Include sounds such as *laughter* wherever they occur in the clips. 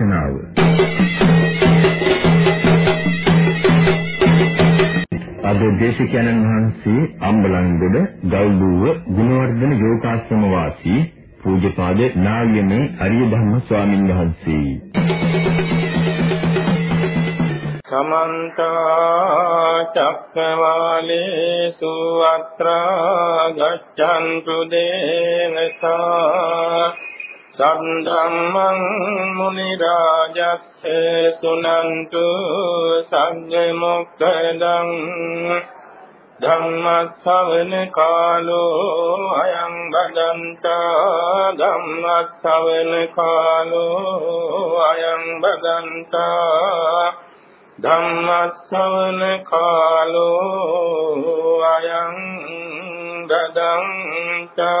දේශනාව. අද දේශකයන්න් වහන්සේ අම්බලන්ගොඩ ගල්දුව ගුණවර්ධන යෝගාශ්‍රම වාසී පූජ්‍යපාද නාග්‍යමේ අරිය ධම්ම ස්වාමින් වහන්සේ. සමන්ත චක්කවාලේසු අත්‍රා ගච්ඡන්තු දේනසා සම්ධම්මං මුනි රාජස්ස සුනන්තු සංඝ මොක්ඛදං ධම්ම ශ්‍රවණ කාලෝ අයං බදන්තා ධම්ම ශ්‍රවණ කාලෝ අයං බදන්තා ධම්ම ශ්‍රවණ කාලෝ අයං බදන්තා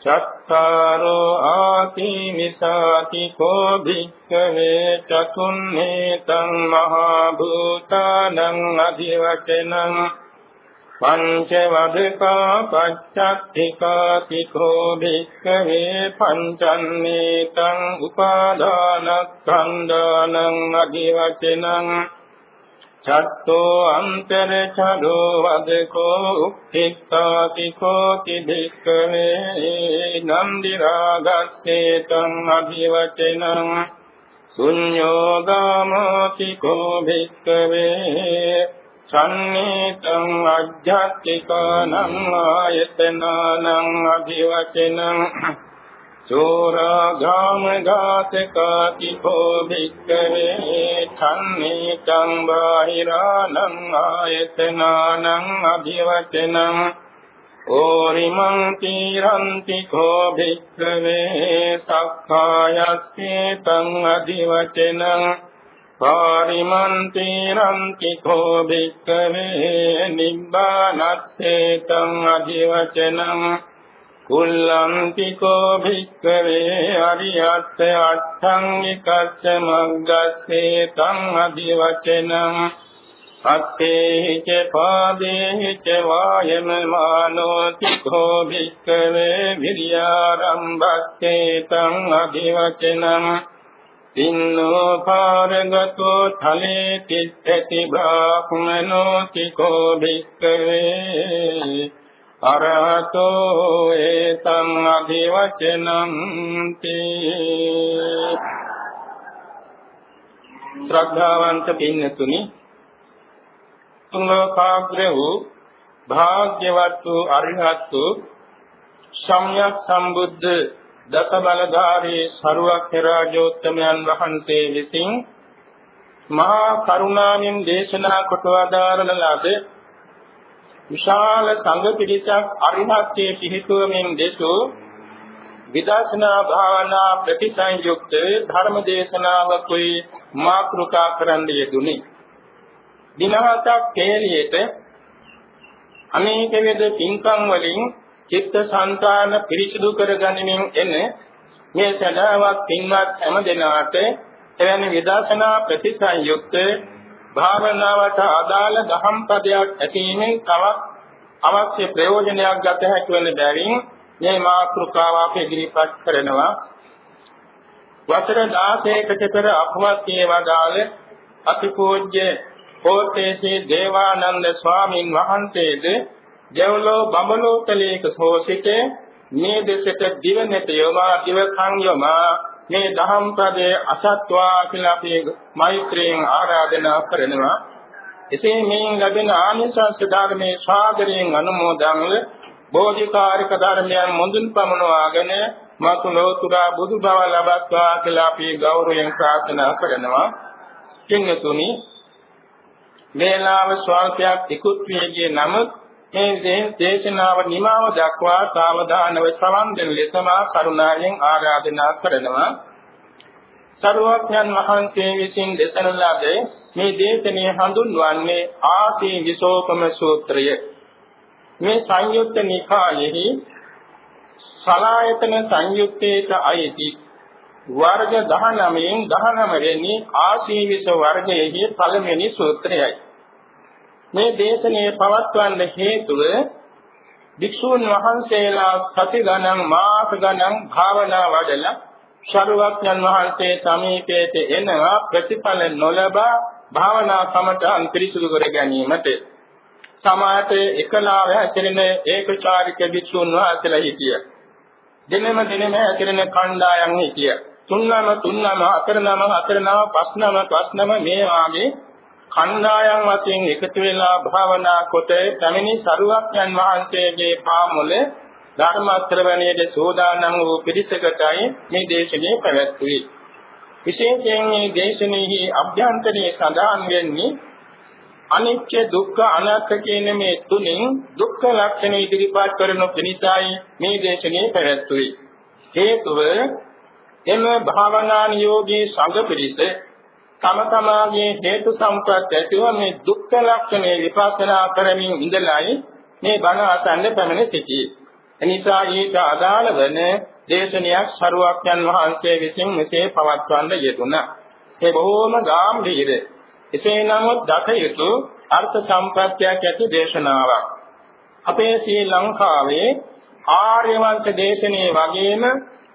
චත්තාරෝ ආසීනිසාති කෝ භික්ඛවේ චතුන්නේතං මහා භූතානං අධිවචනං පංච වදකා පච්චත්තිකා තිකෝ භික්ඛවේ පංචන්නේතං උපාදානස්කන්ධානං අධිවචනං චත්තෝ අන්තර චදෝ වදකෝ උක්ඛිතාති කෝති භික්ඛවේ නන්දි රාගස්සේතං අභිවචනං ශුඤ්ඤෝ ගාමති කෝ භික්ඛවේ සම්නීතං අධ්‍යාත්මිකානං ආයතනානං අභිවචනං චෝරාගාම ඝාතකාති භෝ භික්ඛවේ සම්නීතං බාහිරානං ආයතනානං අභිවචනං ඕරිමං තීරන්ති කෝ භික්ඛවේ සක්ඛායස්සේතං අධිවචනං පාරිමන්තිරන්ති කෝ භික්ඛවේ නිබ්බානස්සේතං අධිවචනං කුල්ලන්ති කෝ භික්ඛවේ අරියස්ස අට්ඨංගිකස්ස මග්ගස්සේතං අධිවචනං අත්තේහි ච පාදේහි ච වායමමානෝති කෝ භික්ඛවේ විරියාරම්භස්සේතං අධිවචනං තින්නෝ පාරගතෝ ථලේ තිත්තති බ්‍රාහ්මනෝ තිකෝ භික්ඛවේ අරහතෝ ඒතං අභිවචනං තේ ශ්‍රද්ධාවන්ත පින්නතුනි තුංගකාග්‍ර වූ භාග්‍යවත් වූ අරිහත් වූ සම්්‍යක් සම්බුද්ධ දස බලධාරී සරුවක් රාජෝත්තමයන් වහන්සේ විසින් මහා කරුණාවෙන් දේශනා කොට වදාරන ලද විශාල සංඝ පිරිසක් අරිහත්ත්වයේ පිහිටුවමින් දෙසූ විදර්ශනා භාවනා ප්‍රතිසංයුක්ත ධර්ම දේශනාවකුයි මාතෘකා කරන්න යෙදුනි. දිනහතක් කේලියට අනේක වේද පින්කම් වලින් චිත්ත සංතාන පිරිසිදු කරගනිමින් එන මේ සදාවක් පින්වත් හැම දෙනාට එවැනි විදර්ශනා ප්‍රතිසංයුක්ත භාවනාවට අදාළ දහම් පදයක් ඇසීමෙන් තවත් අවශ්‍ය ප්‍රයෝජනයක් ගත හැකි වෙන බැවින් මේ මාතෘකාව අප ඉදිරිපත් කරනවා. වසර 16කට පෙර අපවත්යේ වදාළ අතිපූජ්‍ය කෝට්ටේසී දේවානන්ද ස්වාමින් වහන්සේද දෙව්ලෝ බඹලෝතලයක සෝසිත මේ දෙසට දිව නැත යොමා දිව කන් යොමා මේ දහම් පදයේ අසත්වා කියලා අපි මෛත්‍රියෙන් ආරාධනා කරනවා. එසේ මේන් ලැබෙන ආනිසංස ධර්මයේ සාගරයෙන් අනුමෝදන්ව බෝධිකාරික ධර්මයන් මුදුන් පමුණවාගෙන මතු ලෝතුරා බුදු බව ලබත්වා කියලා අපි ගෞරවයෙන් ප්‍රාර්ථනා කරනවා. කිංගතුනි මේලාව ස්වල්පයක් ඉක්ුත් වේගිය නමුත් මේ දේශනාව නිමාව දක්වා සාවධානව ශ්‍රවණ දෙන ලෙසම කරුණාවෙන් ආරාධනා කරනවා. සරුවඥන් වහන්සේ විසින් දේශන ලද මේ දේශනේ හඳුන්වන්නේ ආසී විසෝපම සූත්‍රය. මේ සංයුක්ත නිකායෙහි සලායතන සංයුත්තේට අයිති වර්ග 19න් 19 වෙනි ආසීවිස වර්ගයේ පළවෙනි සූත්‍රයයි. මේ දේශනේ පවත්වන්න හේතුව භික්ෂූන් වහන්සේලා සති ගණන් මාස ගණන් භාවනා වඩලා ශරුවක්ඥන් වහන්සේ සමීපයට එනවා ප්‍රතිඵල නොලබා භාවනා කමටහන් පිරිසුදු කර ගැනීමට සමාත එකලාව හැසිරෙන ඒකචාරික භික්ෂූන් වහන්සේලා හිටිය. දිනෙම දිනෙම හැසිරෙන කණ්ඩායම් හිටිය. තුන්නම තුන්නම අතරනම අතරනම පස්නම පස්නම මේ වාගේ කණ්ඩායම් වශයෙන් එකතු වෙලා භාවනා කොට පැමිණි සරුවක්යන් වහන්සේගේ පාමුල ධර්ම ශ්‍රවණයේ සෝදානම් වූ පිරිසකටයි මේ දේශනේ පැවැත්වුවේ. විශේෂයෙන් මේ දේශනෙහි අභ්‍යන්තරයේ සඳහන් වෙන්නේ අනිත්‍ය දුක්ඛ අනාත්ම කියන මේ තුنين දුක්ඛ ලක්ෂණ ඉදිරිපත් කරනු පිණිසයි මේ දේශනේ පැවැත්වුවේ. හේතුව එම භාවනා නියෝගී සංඝ පිරිස තම තමාගේ හේතු සම්පත් ඇතිව මේ දුක්ඛ ලක්ෂණේ විපස්සනා කරමින් ඉඳලායි මේ බණ අසන්න පැමිණ සිටියේ. එනිසා ඊට අදාළ වන දේශනයක් සරුවක්යන් වහන්සේ විසින් මෙසේ පවත්වන්න යෙදුණා. ඒ බොහෝම ගැඹීර. එසේ නමුත් දත යුතු අර්ථ සම්ප්‍රත්‍යක් ඇති දේශනාවක්. අපේ ශ්‍රී ලංකාවේ ආර්ය වංශ දේශනේ වගේම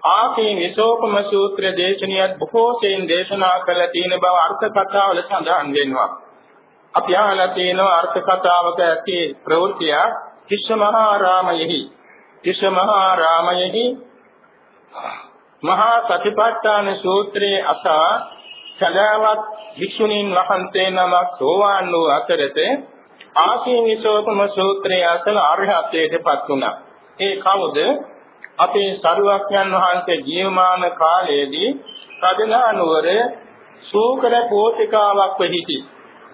ආසී විසෝපම සූත්‍ර දේශනියත් බොහෝ සෙයින් දේශනා කළ තියෙන බව අර්ථ කතාවල සඳහන් වෙනවා. අපි අහලා තියෙනවා අර්ථ කතාවක ඇති ප්‍රවෘත්තිය කිෂ්ම මහා රාමයෙහි කිෂ්ම මහා රාමයෙහි මහා සතිපට්ඨාන සූත්‍රයේ අසා සදාවත් වික්ෂුණීන් වහන්සේ නමක් සෝවාන් වූ අතරත ආසී විසෝපම සූත්‍රයේ අසල අරහත්ත්වයටපත් වුණා. ඒ කවුද? අපේ සරුවක්යන් වහන්සේ ජීවමාන කාලයේදී කඩලා නුවර සූකර පෝතිකාවක් වෙහිටි.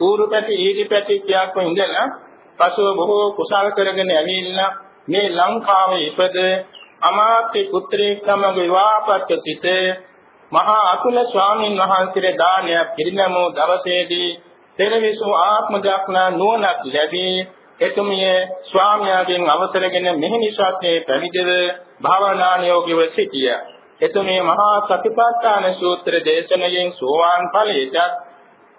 ඌරු පැටි ඊටි පැටි කියාක්ව ඉඳලා පසුව බොහෝ කුසල් කරගෙන ඇවිල්ලා මේ ලංකාවේ ඉපද අමාත්‍ය පුත්‍රයෙක් සමග විවාහපත් සිට මහා අතුල ස්වාමීන් වහන්සේගේ දානයක් පිරිනමෝ දවසේදී පෙරවිසු ආත්ම දක්නා නුවණක් ලැබී එතුමිය ස්වාමියාගෙන් අවසරගෙන මෙහිනිසත්යේ පැවිදිව භාවනානියෝගීව සිටියා. එතුමිය මහා සතිපට්ඨාන සූත්‍ර දේශනයෙන් සෝවාන් ඵලයට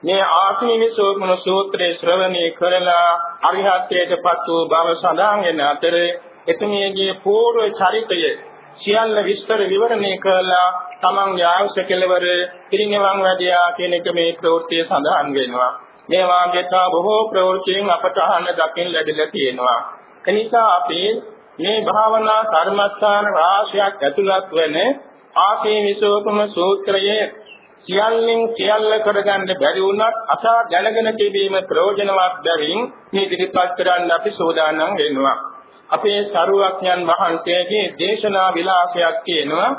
මේ ආත්මීවිසෝමන සූත්‍රයේ ශ්‍රවණය කරලා අරිහත්ත්වයටපත් වූ බව සඳහන් වෙන අතර එතුමියගේ పూర్ව චරිතය සියල්ල විස්තර විවරණය කළා තමන්ගේ ආයුෂ කෙලවර පිරිනිවන් වැඩියා කියන එක මේ ප්‍රවෘත්තිය සඳහන් වෙනවා. මේ වාගේ තා බොහෝ ප්‍රවෘත්තියෙන් අපට අහන්න දකින්න ලැබිලා තියෙනවා. එනිසා අපි මේ භාවනා කර්මස්ථාන රාශියක් ඇතුළත් වෙන ආසීවිසෝපම සූත්‍රයේ සියල්ලෙන් සියල්ල කරගන්න බැරි වුණත් අසා දැනගෙන තිබීම ප්‍රයෝජනවත් බැවින් මේ ඉදිරිපත් කරන්න අපි සෝදානම් වෙනවා. අපේ සරුවක්ඥන් වහන්සේගේ දේශනා විලාසයක් තියෙනවා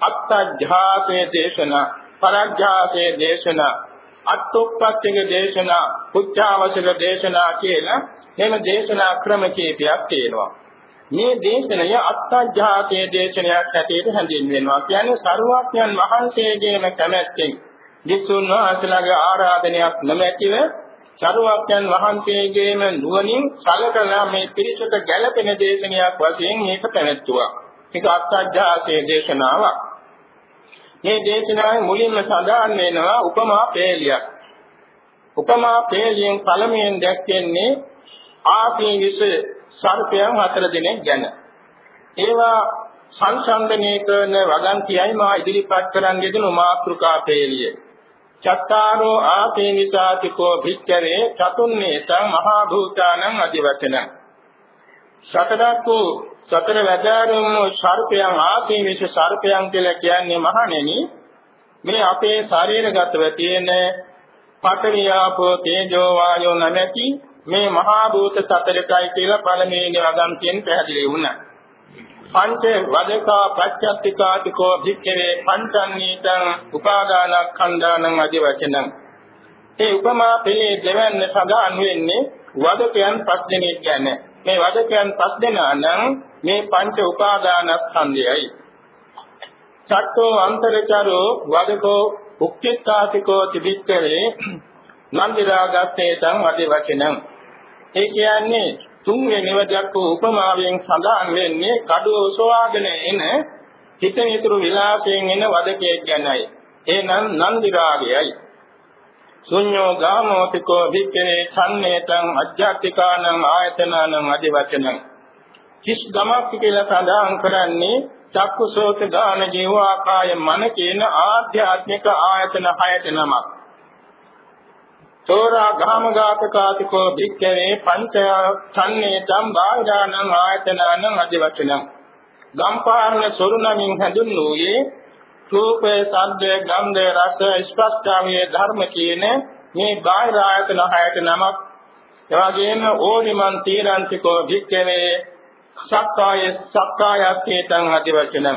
අත්තජ්ජාසේ දේශනා පරජ්ජාසේ දේශනා අත්ොප්පත්තික දේශනා, පුච්චාවසක දේශනා කියලා මෙම දේශනා ක්‍රම කීපයක් තියෙනවා. මේ දේශනය අත්ත්‍ජාතයේ දේශනයක් හැටියට හැඳින්වෙනවා. කියන්නේ සරුවක්යන් වහන්සේගේම කැමැත්තෙන් විසුන් වහන්සේලාගේ ආරාධනයක් නොමැතිව සරුවක්යන් වහන්සේගේම නුවණින් සලකලා මේ පිරිසට ගැළපෙන දේශනයක් වශයෙන් මේක පැවැත්තුවා. ඒක අත්ත්‍ජාතයේ දේශනාවක්. මේ දේශනාවේ මුලින්ම සඳහන් වෙනවා උපමා පේලියක්. උපමා පේලියෙන් පළමුවෙන් දැක්වෙන්නේ ආසී විස සර්පයන් හතර දෙනෙක් ගැන. ඒවා සංසන්දනය කරන වගන්තියයි මා ඉදිරිපත් කරන් යෙදුණු මාත්‍රිකා පේලිය. චත්තාරෝ ආසී විසාතිකෝ භික්ඛවේ චතුන්නේතං මහා භූතානං අධිවචන. සතරකෝ සතර වැදාරුම් සර්පයන් ආසීවිස සර්පයන් කියලා කියන්නේ මහණෙනි මේ අපේ ශරීරගතව තියෙන පඨවි ආපෝ තේජෝ වායෝ නැමැති මේ මහා භූත සතරකයි කියලා පළමුවෙනි වගන්තියෙන් පැහැදිලි වුණා. පංච වදකා ප්‍රත්‍යත්තිකාතිකෝ භික්ඛවේ පංචන්නීතං උපාදානස්කන්ධානං අධි වචනං. ඒ උපමා පිළි දෙවන්න සඳහන් වෙන්නේ වදකයන් පස් දෙනෙක් ගැන. මේ වදකයන් පස් දෙනා නම් මේ පංච උපාදානස්කන්ධයයි. චත්තෝ අන්තරචරෝ වදකෝ උක්කිට්ඨාසිකෝ තිබික්කරේ නන්දිරාගස්සේතං වදි වචනං. ඒ කියන්නේ තුන්වෙනි වදක්ක උපමාවෙන් සඳහන් වෙන්නේ කඩුව ඔසවාගෙන එන හිත නිතුරු විලාසයෙන් එන වදකේ ගැනයි. එනම් නන්දිරාගයයි. ශුඤ්ඤෝ ගාමෝතිකෝ වික්කේ ඡන්නේතං අජ්ජත්තිකානං ආයතනං අදි වචනං කිස් ගමක් කියලා සඳහන් කරන්නේ චක්කුසෝත ගාන ජීවාකාය මන කියන ආධ්‍යාත්මික ආයතන හයට නමක්. තෝරා ගාමඝාතකාතිකෝ වික්කේ පංච ඡන්නේතං බාහිරානං ආයතනං අදි වචනං ගම්පාරණ සොරුණමින් හැඳුන්වූයේ රූපේ, සද්දේ, ගන්ධේ, රස, ස්පර්ශාමයේ ධර්ම කියන මේ බාහිර ආයතන හයට නමක්. එවාගෙම ඕනිමන් තීරන්තිකෝ භික්ඛවේ සක්කාය සක්කායත්තේතං අධිවචන.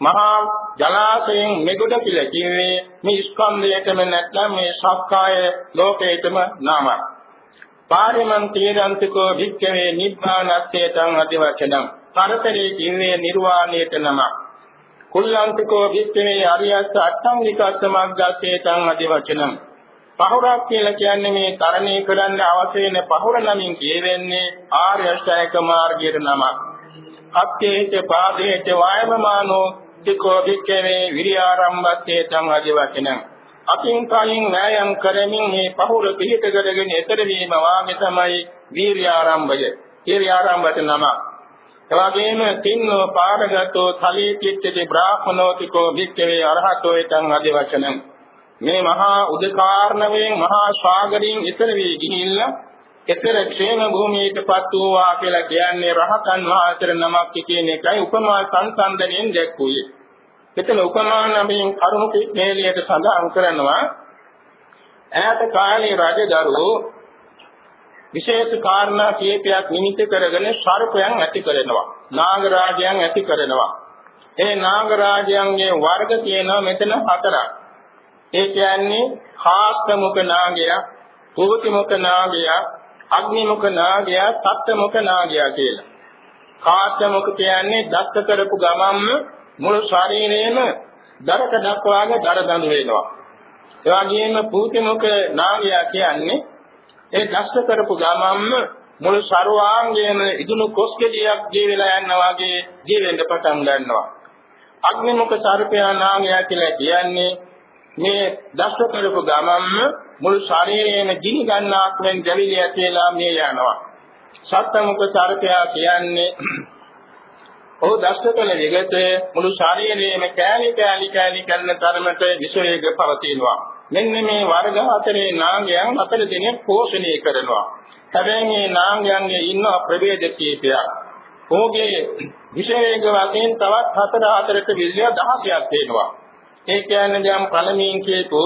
මහා ජලාශයෙන් මෙගොඩ කියලා කිව්වේ මේ ස්කන්ධයටම නැත්නම් මේ සක්කාය ලෝකයටම නාමයි පාරිමන් තීරන්තිකෝ භික්ඛවේ නිබ්බානස්සේතං අධිවචන. පරතරේ කිව්වේ නිර්වාණයට නමක්. කුල්ලන්තිකෝ විත්තේ අරියස්ස අට්ඨංගිකස්ස මග්ගස්සේතං අදි වචනම් පහුරක් කියලා කියන්නේ මේ තරණය කරන්න අවශ්‍ය වෙන පහුර නමින් කියවෙන්නේ ආර්ය අෂ්ටායක මාර්ගයට නමක්. අත්තේච පාදේච වායමමානෝ තිකෝ වික්කේ විරියාරම්භස්සේතං අදි වචනම් අකින් කයින් වෑයම් කරමින් මේ පහුර පිළිත කරගෙන ඊතර වීම වාගේ තමයි වීර්යාරම්භය. වීර්යාරම්භයට නමක්. එවාගෙම තින්නෝ පාරගතෝ තලී කිච්චති බ්‍රාහ්මනෝතිකෝ භික්ඛවේ අරහතෝ ඊතං අධි වචනං මේ මහා උදකාරණයෙන් මහා ශාගරින් ඉතර වී ගිහිල්ලා එතර ക്ഷേම භූමියටපත් වූවා කියලා කියන්නේ රහතන් වහන්සේ නමක් කියන එකයි උපමා සංසන්දනයෙන් දැක්වුවේ. එතන උපමා නමින් කරුණු පිළිලියට සඳහන් කරනවා ඈත කාලේ රජදරුවෝ විශේෂ කාරණා කීපයක් නිමිති කරගෙන සර්පයන් ඇති කරනවා. නාගරාජයන් ඇති කරනවා. ඒ නාගරාජයන්ගේ වර්ග තියෙනවා මෙතන හතරක්. ඒ කියන්නේ කාස්ත මුඛ නාගයා, කුහති මුඛ නාගයා, අග්නි මුඛ නාගයා, සත්ත්ව මුඛ නාගයා කියලා. කාස්ත මුඛ කියන්නේ දස්ස කරපු ගමන්ම මුළු ශරීරයේම දරක දක්වාගේ දර දඬු වෙනවා. ඒ වගේම පූති මුඛ නාගයා කියන්නේ ඒ දෂ්ට කරපු ගමන්ම මුළු ਸਰවාංගයේම ඉදුණු කොස්කෙඩියක් ජීවිලා යනවා වගේ ජීවෙන්න පටන් ගන්නවා. අග්නිමුඛ සර්පයා නාගයා කියලා කියන්නේ මේ දෂ්ට කරපු ගමන්ම මුළු ශරීරයේම ගිනි ගන්නාක් වෙන දැවිලි ඇතිලා මේ යනවා. සත්මුඛ සර්පයා කියන්නේ ඔහු දෂ්ට කළ විගත මුළු ශරීරයේම කෑලි කෑලි කෑලි කරන තරමට විශ්වයේක පවතිනවා. මෙන්න මේ වර්ග හතරේ නාගයන් හතර දෙනෙක් පෝෂණය කරනවා. හැබැයි මේ නාගයන්ගේ ඉන්න ප්‍රභේද කීපයක්. ඔහුගේ විශේෂ වශයෙන් තවත් හතර හතරට විල්‍ය 16ක් වෙනවා. ඒ කියන්නේ දැන් පළමුවෙන් කියපු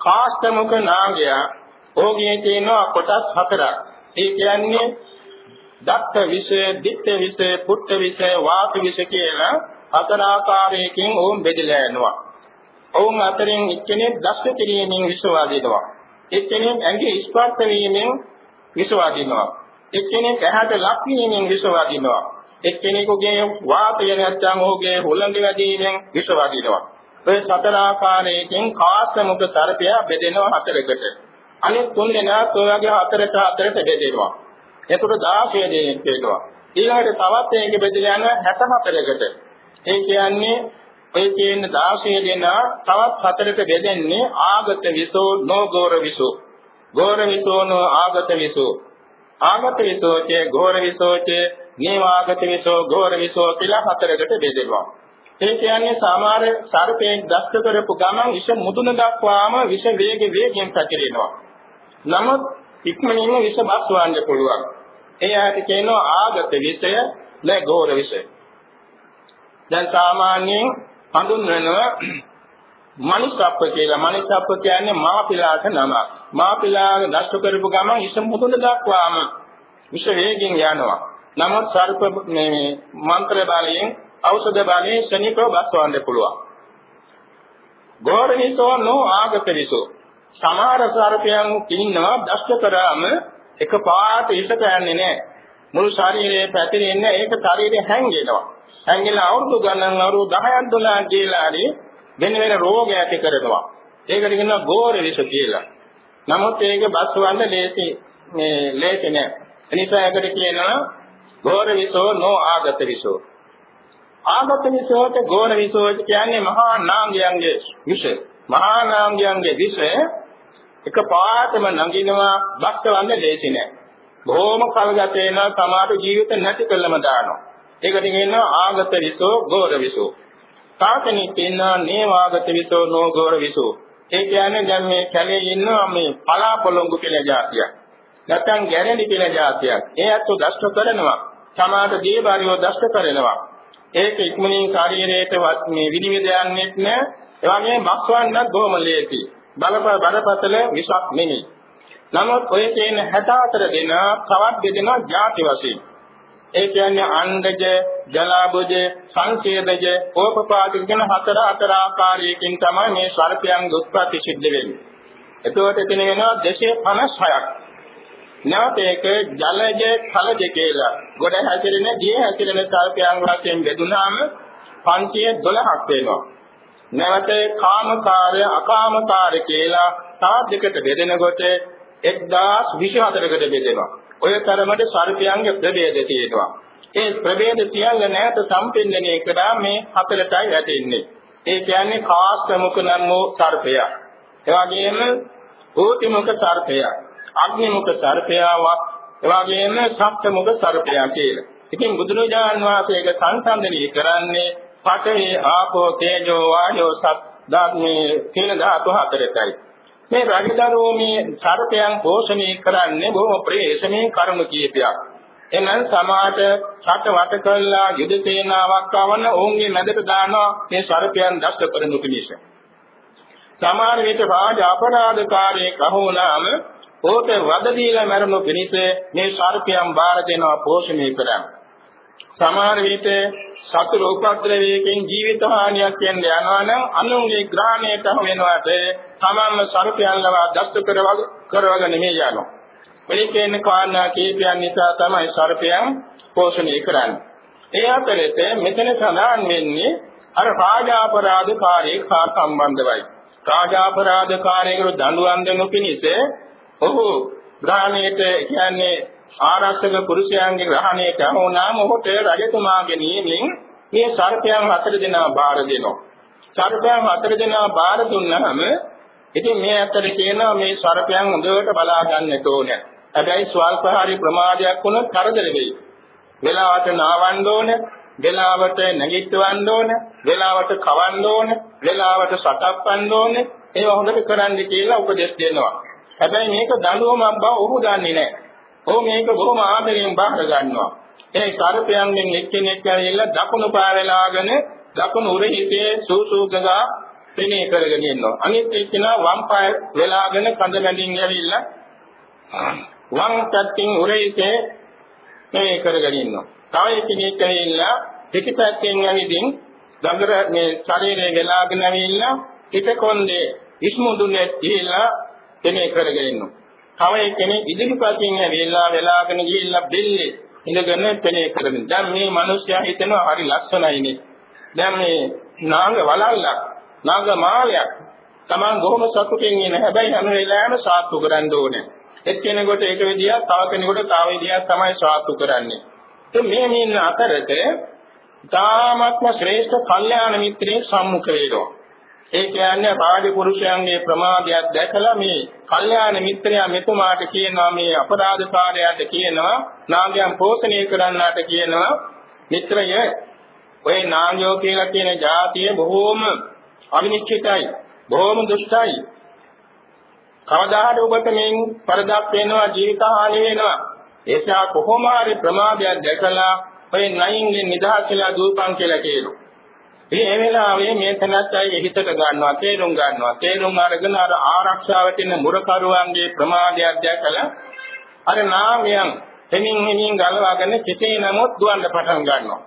කාෂ්ඨමුඛ නාගයා ඔහුගේ තියෙනවා කොටස් හතරක්. ඒ කියන්නේ දත්ත විෂය, දිත්ත විෂය, පුට්ට විෂය, වාප විෂය කියලා හතර ආකාරයකින් ඔවුන් බෙදලා යනවා. ඔවුන් අතරින් එක්කෙනෙක් දෂ්ට කිරීමෙන් විශ්වාදිනවා. එක්කෙනෙක් ඇඟේ ස්පර්ශ වීමෙන් විශ්වාදිනවා. එක්කෙනෙක් ඇහැට ලක් වීමෙන් විශ්වාදිනවා. එක්කෙනෙකුගේ වාතය නැත්නම් ඔහුගේ හුළඟ වැදීමෙන් විශ්වාදිනවා. ඔය සතර ආකාරයකින් කාශ්‍යමුක සර්පයා බෙදෙනවා හතරකට. අනිත් තුන් දෙනා ඔය වගේ හතරට හතරට බෙදෙනවා. එතකොට 16 දෙනෙක් වෙනවා. ඊළඟට තවත් එකක බෙදලා යන 64කට. ඒ කියන්නේ ඔය කියන 16 දෙනා තවත් හතරට බෙදෙන්නේ ආගත විසෝ නොගෝර විසෝ. ගෝර විසෝ නෝ ආගත විසෝ. ආගත විසෝචේ ගෝර වේසෝචේ නේවාගත විසෝ ගෝර විසෝ කියලා හතරකට බෙදෙනවා. ඒ කියන්නේ සාමාර සර්පයෙන් දෂ්ට කරපු ගමන් විෂ මුදුන දක්වාම විෂ වේග වේගයෙන් පැතිරෙනවා. නමුත් ඉක්මනින්ම විෂ බස්වන්න පුළුවන්. ඒ ආයත කියනවා ආගත විෂය නැ ගෝර විෂය. දැන් සාමාන්‍යයෙන් හඳුන්වනවා *clears throat* මනුස්සප්ප කියලා. මනුස්සප්ප කියන්නේ මාපිලාට නමක්. මාපිලාගේ දෂ්ට කරපු ගමන් ඉස මුදුන දක්වාම විෂ වේගින් යනවා. නමුත් සර්ප මේ මන්ත්‍ර බලයෙන් ඖෂධ බලයෙන් ශනිකව බස්වන්න පුළුවන්. ගෝරනිසෝ නෝ ආගතරිසෝ සමහර සර්පයන් ඉන්නවා දෂ්ට කරාම එක පාට ඉසක යන්නේ නැහැ. මුළු ශරීරයේ පැතිරෙන්නේ ඒක ශරීරය හැංගෙනවා. හැංගිලා අවුරුදු ගණන් අවුරුදු 10ක් 12ක් ගියලා හරි වෙන වෙන රෝග ඇති කරනවා. ඒකට කියනවා ගෝර විෂ කියලා. නමුත් ඒක බස්වන්න ලේසි මේ ලේසි නෑ. එනිසා ඒකට කියනවා ගෝර විෂෝ නෝ ආගත විෂෝ. ආගත විෂෝට ගෝර විෂෝ කියන්නේ මහා නාගයන්ගේ විෂ. මහා නාගයන්ගේ විෂ එක පාටම නගිනවා බස්වන්න ලේසි නෑ. බොහොම කල්ගත වෙන සමාජ ජීවිත නැති කළම දානවා. ඒකට කියනවා ආගත විසෝ ගෝර විසෝ. තාතනික කියනවා නේවාගත විසෝ නෝ ගෝර විසෝ. ඒ කියන්නේ දැන් මේ කැලේ ඉන්නවා මේ පලාපොළොංගු කියලා જાතියක්. නැත්නම් ගැරණි කියලා જાතියක්. ඒ අත්ව දෂ්ට කරනවා. සමාජ දේවාරියෝ දෂ්ට කරනවා. ඒක ඉක්මනින් ශරීරයේටවත් මේ විනිවිද යන්නේ නැහැ. ඒ වගේම මක්වන්නත් බොහොම ලේසි. බලපෑ බරපතල විසක් නෙමෙයි. නමුත් ඔය කියන 64 දෙනා තවත් දෙදෙනා ಜಾති වශයෙන් ඒ කියන්නේ අණ්ඩජ, ජලාබුජ, සංසේදජ, ඕපපාතික කියන හතර හතර ආකාරයකින් තමයි මේ සර්පයන්ගේ උත්පත්ති සිද්ධ වෙන්නේ. එතකොට එතන වෙනවා 256ක්. නැවත ඒක ජලජ, කලජ කියලා. ගොඩ හැසිරෙන, දිය හැසිරෙන සර්පයන් වශයෙන් බෙදුනාම 512ක් වෙනවා. නැවත කාමකාරය, අකාමකාරය කියලා තා දෙකට බෙදෙනකොට 1024කට බෙදෙනවා. ඔය තරමට සර්පයන්ගේ ප්‍රභේද තියෙනවා. ඒ ප්‍රභේද සියල්ල නැත සම්පින්දණය කරා මේ හතරටයි වැටෙන්නේ. ඒ කියන්නේ කාස්ත මුඛ නම් වූ සර්පය. ඒ වගේම භූති මුඛ සර්පය, අග්නි මුඛ සර්පයවක්, ඒ වගේම සප්ත මුඛ සර්පය කියලා. ඉතින් බුදුරජාන් වහන්සේක සංසන්දනය කරන්නේ පඨවි ආපෝ තේජෝ වායෝ සත් ධාත්මේ තීන ධාතු හතරටයි. මේ රජදරුවෝ මේ සර්පයන් පෝෂණය කරන්නේ බොහොම ප්‍රේෂණීය කරුණු කීපයක්. එනම් සමාජ රට වට කළා යුද සේනාවක් ආවන ඔවුන්ගේ මැදට දානවා මේ සර්පයන් දෂ්ට කරනු පිණිස. සමාන විට රාජ අපරාධකාරී කහෝනාම ඕට වද දීලා මරනු පිණිස මේ සර්පයන් බාර දෙනවා පෝෂණය කරනවා. සමහර විට සතුරු උපද්‍රවයකින් ජීවිත හානියක් වෙන්න යනවා නම් අනුන්ගේ ග්‍රහණයට වෙනවට තමන්ම සර්පයන් ලවා දස්තු කරවගෙන නෙමෙයි යනවා. මෙලිකේන කාරණා කීපයන් නිසා තමයි සර්පයන් පෝෂණය කරන්නේ. ඒ අතරෙත් මෙතන සඳහන් වෙන්නේ අර රාජාපරාධකාරී හා සම්බන්ධවයි. රාජාපරාධකාරීකට දඬුවම් දෙනු පිණිස ඔහු ග්‍රහණයට කියන්නේ ආරක්ෂක පුරුෂයන්ගේ ග්‍රහණයට වුණාම ඔහුට රජතුමාගේ නියමෙන් මේ සර්පයන් හතර දෙනා බාර දෙනවා. සර්පයන් හතර දෙනා බාර දුන්නාම ඉතින් මේ අතර කියනවා මේ සර්පයන් හොඳට බලා ගන්නට ඕනේ. හැබැයි ස්වල්ප හරි ප්‍රමාදයක් වුණොත් කරදර වෙයි. වෙලාවට නාවන්න ඕනේ, වෙලාවට නැගිටවන්න ඕනේ, වෙලාවට කවන්න ඕනේ, වෙලාවට සතප්පන්න ඕනේ. ඒවා හොඳට කරන්න කියලා උපදෙස් දෙනවා. හැබැයි මේක දඬුවමක් බව ඔහු දන්නේ නැහැ. ඔහු මේක බොහොම ආදරයෙන් බාර ගන්නවා. ඒ සර්පයන්ගෙන් එක්කෙනෙක් ඇවිල්ලා දකුණු පාරලාගෙන දකුණු උරහිසේ සූසූකගා පෙනේ කරගෙන ඉන්නවා. අනිත් එක්කෙනා වම් පාය වෙලාගෙන කඳ මැදින් ඇවිල්ලා වම් පැත්තෙන් උරහිසේ පෙනේ කරගෙන ඉන්නවා. තව එක්කෙනෙක් ඇවිල්ලා පිටිපැත්තෙන් ඇවිදින් දඟර මේ ශරීරය වෙලාගෙන ඇවිල්ලා පිටකොන්දේ ඉස්මුදුනේ තියලා පෙනේ කරගෙන ඉන්නවා. තව කෙනෙක් ඉදිරිපසින් ඇවිල්ලා වෙලාගෙන ගිහිල්ලා බෙල්ලේ ඉඳගෙන පෙනේ කරමින්. දැන් මේ මිනිස්සයා හිතනවා හරි ලස්සනයිනේ. දැන් මේ නාග වලල්ලක්, නාග මාලයක් Taman බොහොම සතුටින් ඉන්න. හැබැයි හැම වෙලාවෙම සාත්තු කරන්න ඕනේ. එක්කෙනෙකුට ඒක විදියක්, තව කෙනෙකුට තව විදියක් තමයි සාත්තු කරන්නේ. ඉතින් මේ මින් අතරට තාමත්ම ශ්‍රේෂ්ඨ කල්යාණ මිත්‍රයෙක් සම්මුඛ වෙනවා. ඒ කියන්නේ රාජ පුරුෂයන්ගේ ප්‍රමාදයක් දැකලා මේ කල්යාණ මිත්‍රයා මෙතුමාට කියනවා මේ අපරාධකාරයාට කියනවා නාගයන් පෝෂණය කරන්නාට කියනවා. මිත්‍රය ඔය නාගයෝ කියලා කියන જાතිය බොහෝම අවිනිශ්චිතයි බොහෝම දුෂ්ටයි. කවදාහට ඔබට මෙන් පරදක් වෙනවා ජීවිත හානි වෙනවා. ඒසා කොහොම හරි ප්‍රමාදයක් දැකලා ඔය නයින්ගෙන් නිදහස් වෙලා දූපන් කියලා කියනවා. ඉතින් ඒ වෙලාවේ මේ තැනත් අය හිතට ගන්නවා තේරුම් ගන්නවා. තේරුම් අරගෙන අර ආරක්ෂාවට ඉන්න මුරකරුවන්ගේ ප්‍රමාදයක් දැකලා අර නාමයන් එමින් එමින් ගලවාගෙන කෙසේ නමුත් දුවන්න පටන් ගන්නවා.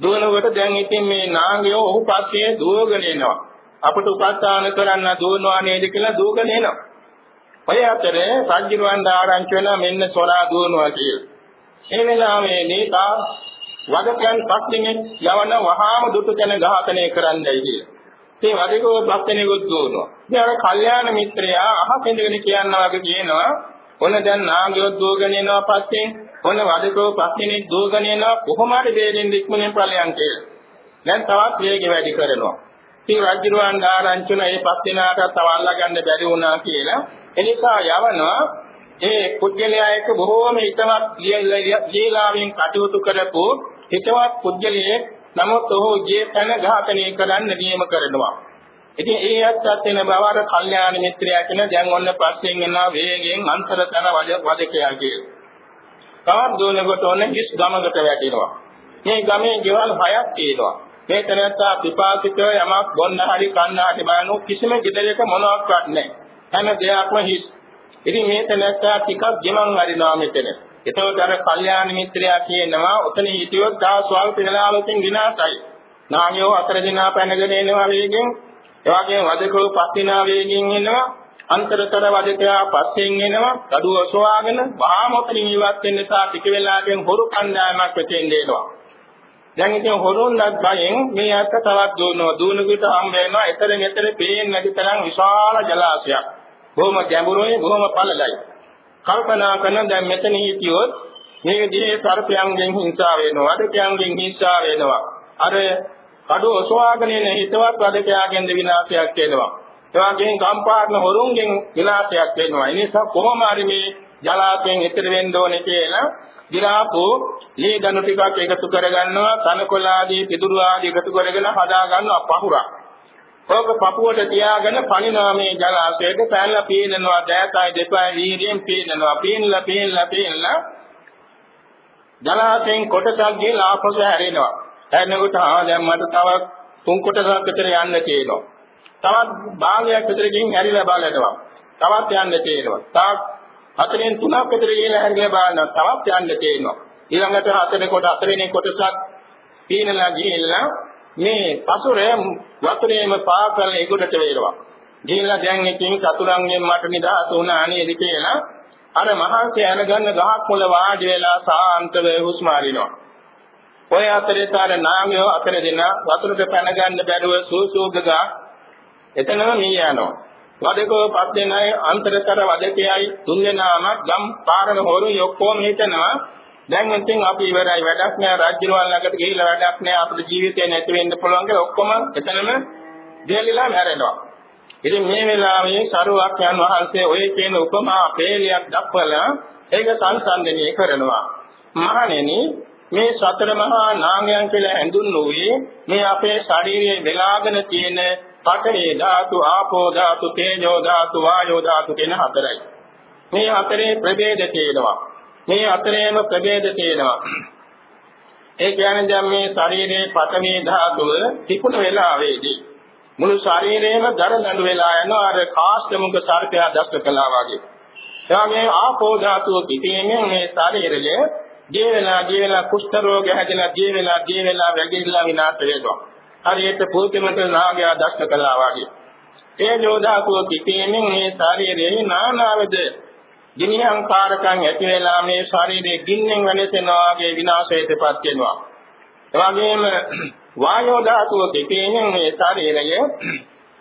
දුවනකොට දැන් ඉතින් මේ නාගයෝ ඔහු පස්සේ දුවගෙන එනවා. අපට උපස්ථාන කරන්න දුවනවා නේද කියලා දුවගෙන එනවා. ඔය අතරේ රජුරවන්ට ආරංචි වෙනවා මෙන්න සොරා දුවනවා කියලා. ඒ වෙලාවේදී තා වදකයන් පස් දිනෙක යවන වහාම දුටු තැන ඝාතනය කරන්නයි කියලා. ඉතින් වදකෝ පස් දිනෙකුත් දුවනවා. ඉතින් අර කල්යාණ මිත්‍රයා අහසෙන්දගෙන කියනවා වගේ කියනවා ඔන්න දැන් නාගයෝ දුවගෙන එනවා පස්සෙන් ඔන්න වදකෝ පස් දිනෙක දුවගෙන එනවා කොහොම හරි දෙයෙන් ඉක්මනින් ඵලයන් කියලා. දැන් තවත් වේගය වැඩි කරනවා. ඉතින් රජුරවන් ආරංචින ඒ පස් දිනාට තව අල්ලා ගන්න බැරි වුණා කියලා එනිසා යවනවා ඒ පුද්ගලයා එක්ක බොහෝම හිතවත් ලීලාවෙන් කටයුතු කරපු හිතවත් පුද්ගලයෙක් නමුත් ඔහු ජී තන ඝාතනය කරන්න නියම කරනවා. ඉතින් ඒ අත්‍යත් වෙන බව අර කල්යාණ මිත්‍රයා කියන දැන් ඔන්න පස්සෙන් එන වේගයෙන් අන්තරතන වදකයා කියලා. තවත් දුවනකොට ඔන්න හිස් ගමකට වැටෙනවා. මේ ගමේ ගෙවල් හයක් තියෙනවා. මේ තැනත්තා පිපාසිත යමක් බොන්න හරි කන්න හරි බලනු කිසිම ගෙදරක මොනවත් නැහැ. හැම දෙයක්ම හිස්. ඉතින් මේ තැනත්තා ටිකක් ගෙමන් හරිනවා මෙතන. එතකොට අර කල්යාණ මිත්‍රයා කියනවා ඔතන හිටියොත් තා ස්වල්ප වෙලාවකින් විනාශයි. නාමියෝ අතර දිනා පැනගෙන එනවා වේගෙන්. ඒ වගේම වදකෝ පස් දිනා වේගෙන් එනවා. අන්තරතර වදකයා පස්සෙන් එනවා. කඩුව ඔසවාගෙන වහාමොතලින් ඉවත් වෙන්න තා ටික වෙලාවකින් හොරු කණ්ඩායමක් වෙතෙන් දෙනවා. දැන් ඉතින් හොරුන්වත් බයෙන් මේ අත්ත තවත් දුවනවා. දුවනකොට හම්බ වෙනවා. ඊතර මෙතර පේන්නේ නැති තරම් විශාල ජලාශයක්. බොහොම ගැඹුරුයි, බොහොම පළලයි. කල්පනා කරන දැන් මෙතන හිටියොත් මේ විදිහේ සර්පයන්ගෙන් හිංසා වෙනවා, අදකයන්ගෙන් හිංසා වෙනවා. අර කඩු ඔසවාගෙන ඉන්න හිතවත් වදකයාගෙන් විනාශයක් වෙනවා. ඒ වගේම කම්පාරන හොරුන්ගෙන් විනාශයක් වෙනවා. ඒ නිසා කොහොම හරි මේ ජලාශයෙන් ඈතර වෙන්න ඕනේ කියලා ගිරාපෝ ලී දණු ටිකක් එකතු කරගන්නවා, තනකොළ ආදී පිදුරු ආදී එකතු කරගෙන හදා ගන්නවා පහුරක්. ඕක පපුවට තියාගෙන පණිනවා මේ ජලාශයට පැනලා පීනනවා දෑතයි දෙපයි වීර්යයෙන් පීනනවා පීනලා පීනලා පීනලා ජලාශයෙන් කොටසක් ගිහලා ආපසු හැරෙනවා. හැරෙනකොට ආ දැන් මට තව තුන් කොටසක් විතර යන්න තියෙනවා. තවත් භාගයක් විතර ගිහින් හැරිලා බලනවා. තවත් යන්න තියෙනවා. තවත් හතරෙන් තුනක් විතර ගිහලා හැරිලා බලනවා. තවත් යන්න තියෙනවා. ඊළඟට හතරේ කොට හතරෙනි කොටසක් පීනලා ගිහිල්ලා මේ පසුරේ වතුරේම පා කරලා ඒකට වේරවා. ගිහිල්ලා දැන් ඉතින් චතුරංගයෙන් මට නිදහස් වුණා නේද කියලා අර මහන්සිය අනගන්න ගහක් මුල වාඩි වෙලා සාන්තව හුස්ම අරිනවා. ඔය අතරේ තර නාගයෝ අතර දෙන වතුරට පැන ගන්න බැරුව සූසූගග එතනම මී යනවා. වදකෝ පස් දෙනයි අන්තරතර වදකයයි තුන් දෙනාම ගම් පාරන හොරු ඔක්කොම හිටනවා දැන් ඉතින් අපි ඉවරයි වැඩක් නෑ රාජ්‍යරුවන් ළඟට ගිහිල්ලා වැඩක් නෑ අපේ ජීවිතේ නැති වෙන්න පුළුවන් කියලා ඔක්කොම එතනම දෙලිලා මැරෙනවා. ඉතින් මේ වෙලාවේ සරුවක්යන් වහන්සේ ඔය කියන උපමා පේලියක් දක්වලා ඒක සංසන්දනය කරනවා. මහණෙනි මේ සතර මහා නාගයන් කියලා හඳුන්වුවේ මේ අපේ ශරීරයේ වෙලාගෙන තියෙන පඨවි ධාතු, ආපෝ ධාතු, තේජෝ ධාතු, වායෝ ධාතු කියන හතරයි. මේ හතරේ ප්‍රභේද තියෙනවා. මේ අතරේම ප්‍රභේද තියෙනවා. ඒ කියන්නේ දැන් මේ ශරීරයේ පඨවි ධාතුව තිබුණ වෙලාවේදී මුළු ශරීරයම දරදඬු වෙලා යනවා අර කාශ්‍යමුක සර්පයා දෂ්ට කළා වගේ. එවාගේ ආපෝ ධාතුව පිටින්ම මේ ශරීරය දී වෙලා දී වෙලා කුෂ්ඨ රෝග හැදෙලා දී වෙලා දී වෙලා වැగిලා විනාශ වෙනවා. හරියට පූතිමත නාගයා දෂ්ට කළා වගේ. ඒ යෝධාතුව පිටින්ම මේ ශරීරයේ නානාවද ගිනියංකාරකම් ඇති වෙලා මේ ශරීරයේ ගින්නෙන් වෙනසෙනවා වගේ විනාශයටපත් වෙනවා. එවැගේම වායෝ ධාතුව දෙකේන මේ ශරීරය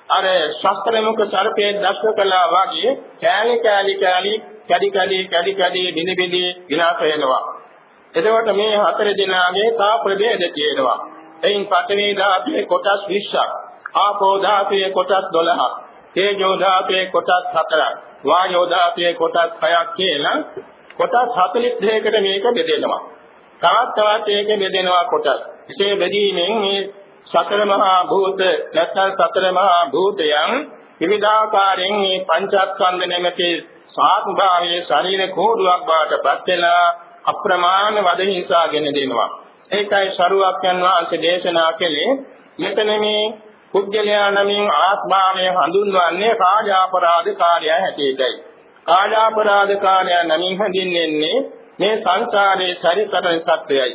අර ශස්ත්‍රමුඛ සර්පයේ දක්ව කළා වගේ කෑලි කෑලි කෑලි කැඩි කැඩි කැඩි කැඩි බිනි බිනි විනාශ වෙනවා. එතකොට මේ හතර දිනාගේ තා ප්‍රභේද තියෙනවා. එයින් පඨවි ධාතුවේ කොටස් 20ක්, ආපෝ ධාතුවේ කොටස් 12ක්, තේජෝ ධාතුවේ කොටස් 4ක්, වායෝ ධාතුවේ කොටස් 6ක් කියලා කොටස් 42කට මේක බෙදෙනවා. තවත් තවත් ඒක බෙදෙනවා කොටස්. එසේ බෙදීමෙන් මේ සතර මහා භූත නැත්නම් සතර මහා භූතයන් විවිධාකාරයෙන් මේ පංචස්කන්ධ නැමැති සාත්භාවයේ ශරීර කෝඩුවක් බවට පත් වෙලා අප්‍රමාණ වද හිංසාගෙන දෙනවා. ඒකයි ශරුවක්යන් වහන්සේ දේශනා කළේ මෙතන මේ පුද්ගලයා නමින් ආත්මාවය හඳුන්වන්නේ කාර්යාපරාධකාරය හැටියටයි. කාර්යාපරාධකාරය නමින් හඳුන්වන්නේ මේ සංසාරයේ සැරිසරන සත්‍යයයි.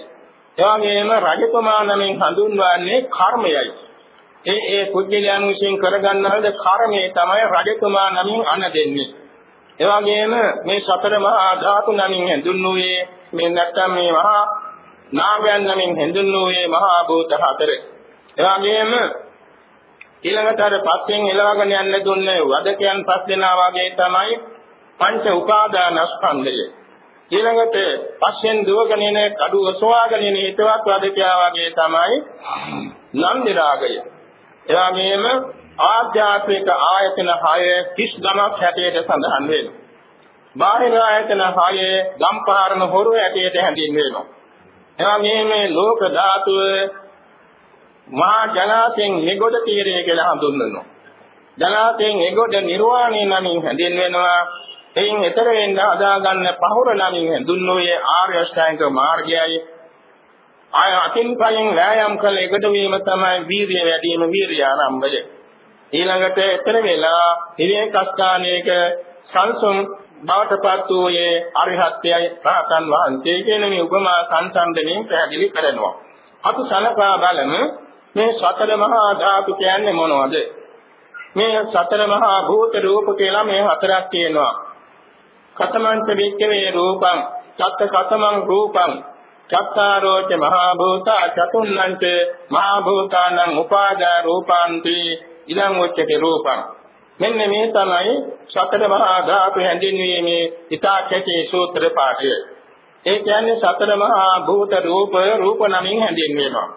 එවැගේම රජතුමා නමින් හඳුන්වන්නේ කර්මයයි. ඒ ඒ පුද්ගලයන් විසින් කරගන්නා ලද කර්මය තමයි රජතුමා නමින් අන දෙන්නේ. ඒ වගේම මේ සතර මහා ධාතු නමින් හඳුන්වුවේ මේ නැත්තම් මේ මහා නාමයන් නමින් හඳුන්වුවේ මහා භූත හතර. ඒ වගේම ඊළඟට අර පස්යෙන් එලවගෙන යන්න දුන්නේ වදකයන් පස් දෙනා වගේ තමයි පංච උපාදානස්කන්ධය. ඊළඟට පස්යෙන් දුවගෙන එන කඩු ඔසවාගෙන එන හිතවත් වදකයා වගේ තමයි නන්දි රාගය. එවාගෙම ආධ්‍යාත්මික ආයතන 6 කිස් ගමක් හැටියට සඳහන් වෙනවා. බාහිර ආයතන 6 ගම්පාරණ හොරු හැටියට හැඳින්වෙනවා. එවාගෙම ලෝක ධාතුව මහා ජලාශයෙන් නිගොඩ තීරය කියලා හඳුන්වනවා. ජලාශයෙන් නිගොඩ නිර්වාණය නමින් හැඳින්වෙනවා. එයින් ඈතර වෙන්න හදාගන්න පහුර නමින් හඳුන්වන්නේ ආර්ය අෂ්ටාංග මාර්ගයයි. ආය අතින් පයෙන් වෑයම් කළ එකට වීම තමයි වීර්ය වැඩි වීම වීර්ය ආරම්භය. ඊළඟට ඈතර වෙලා හිරේක ස්ථානයක සංසුන් බවටපත් වූයේ අරිහත්යයි රහතන් වහන්සේ කියන මේ උපමා සංසන්දනයෙන් පැහැදිලි කරනවා. අපි සලකා බලමු මේ සතර මහා ධාතු කියන්නේ මොනවද? මේ සතර මහා භූත රූප කියලා මේ හතරක් තියෙනවා. කතමංච වික්කවේ රූපං චත්ත කතමං රූපං චත්තාරෝච මහා භූත චතුන්නංච මහා භූතානං උපාදා රූපාන්ති ඉදං උච්චති රූපං මෙන්න මේ තමයි සතර මහා ධාතු හැඳින්වීමේ ඉතා කැටි සූත්‍ර පාඨය ඒ කියන්නේ සතර මහා භූත රූප රූප නමින් හැඳින්වෙනවා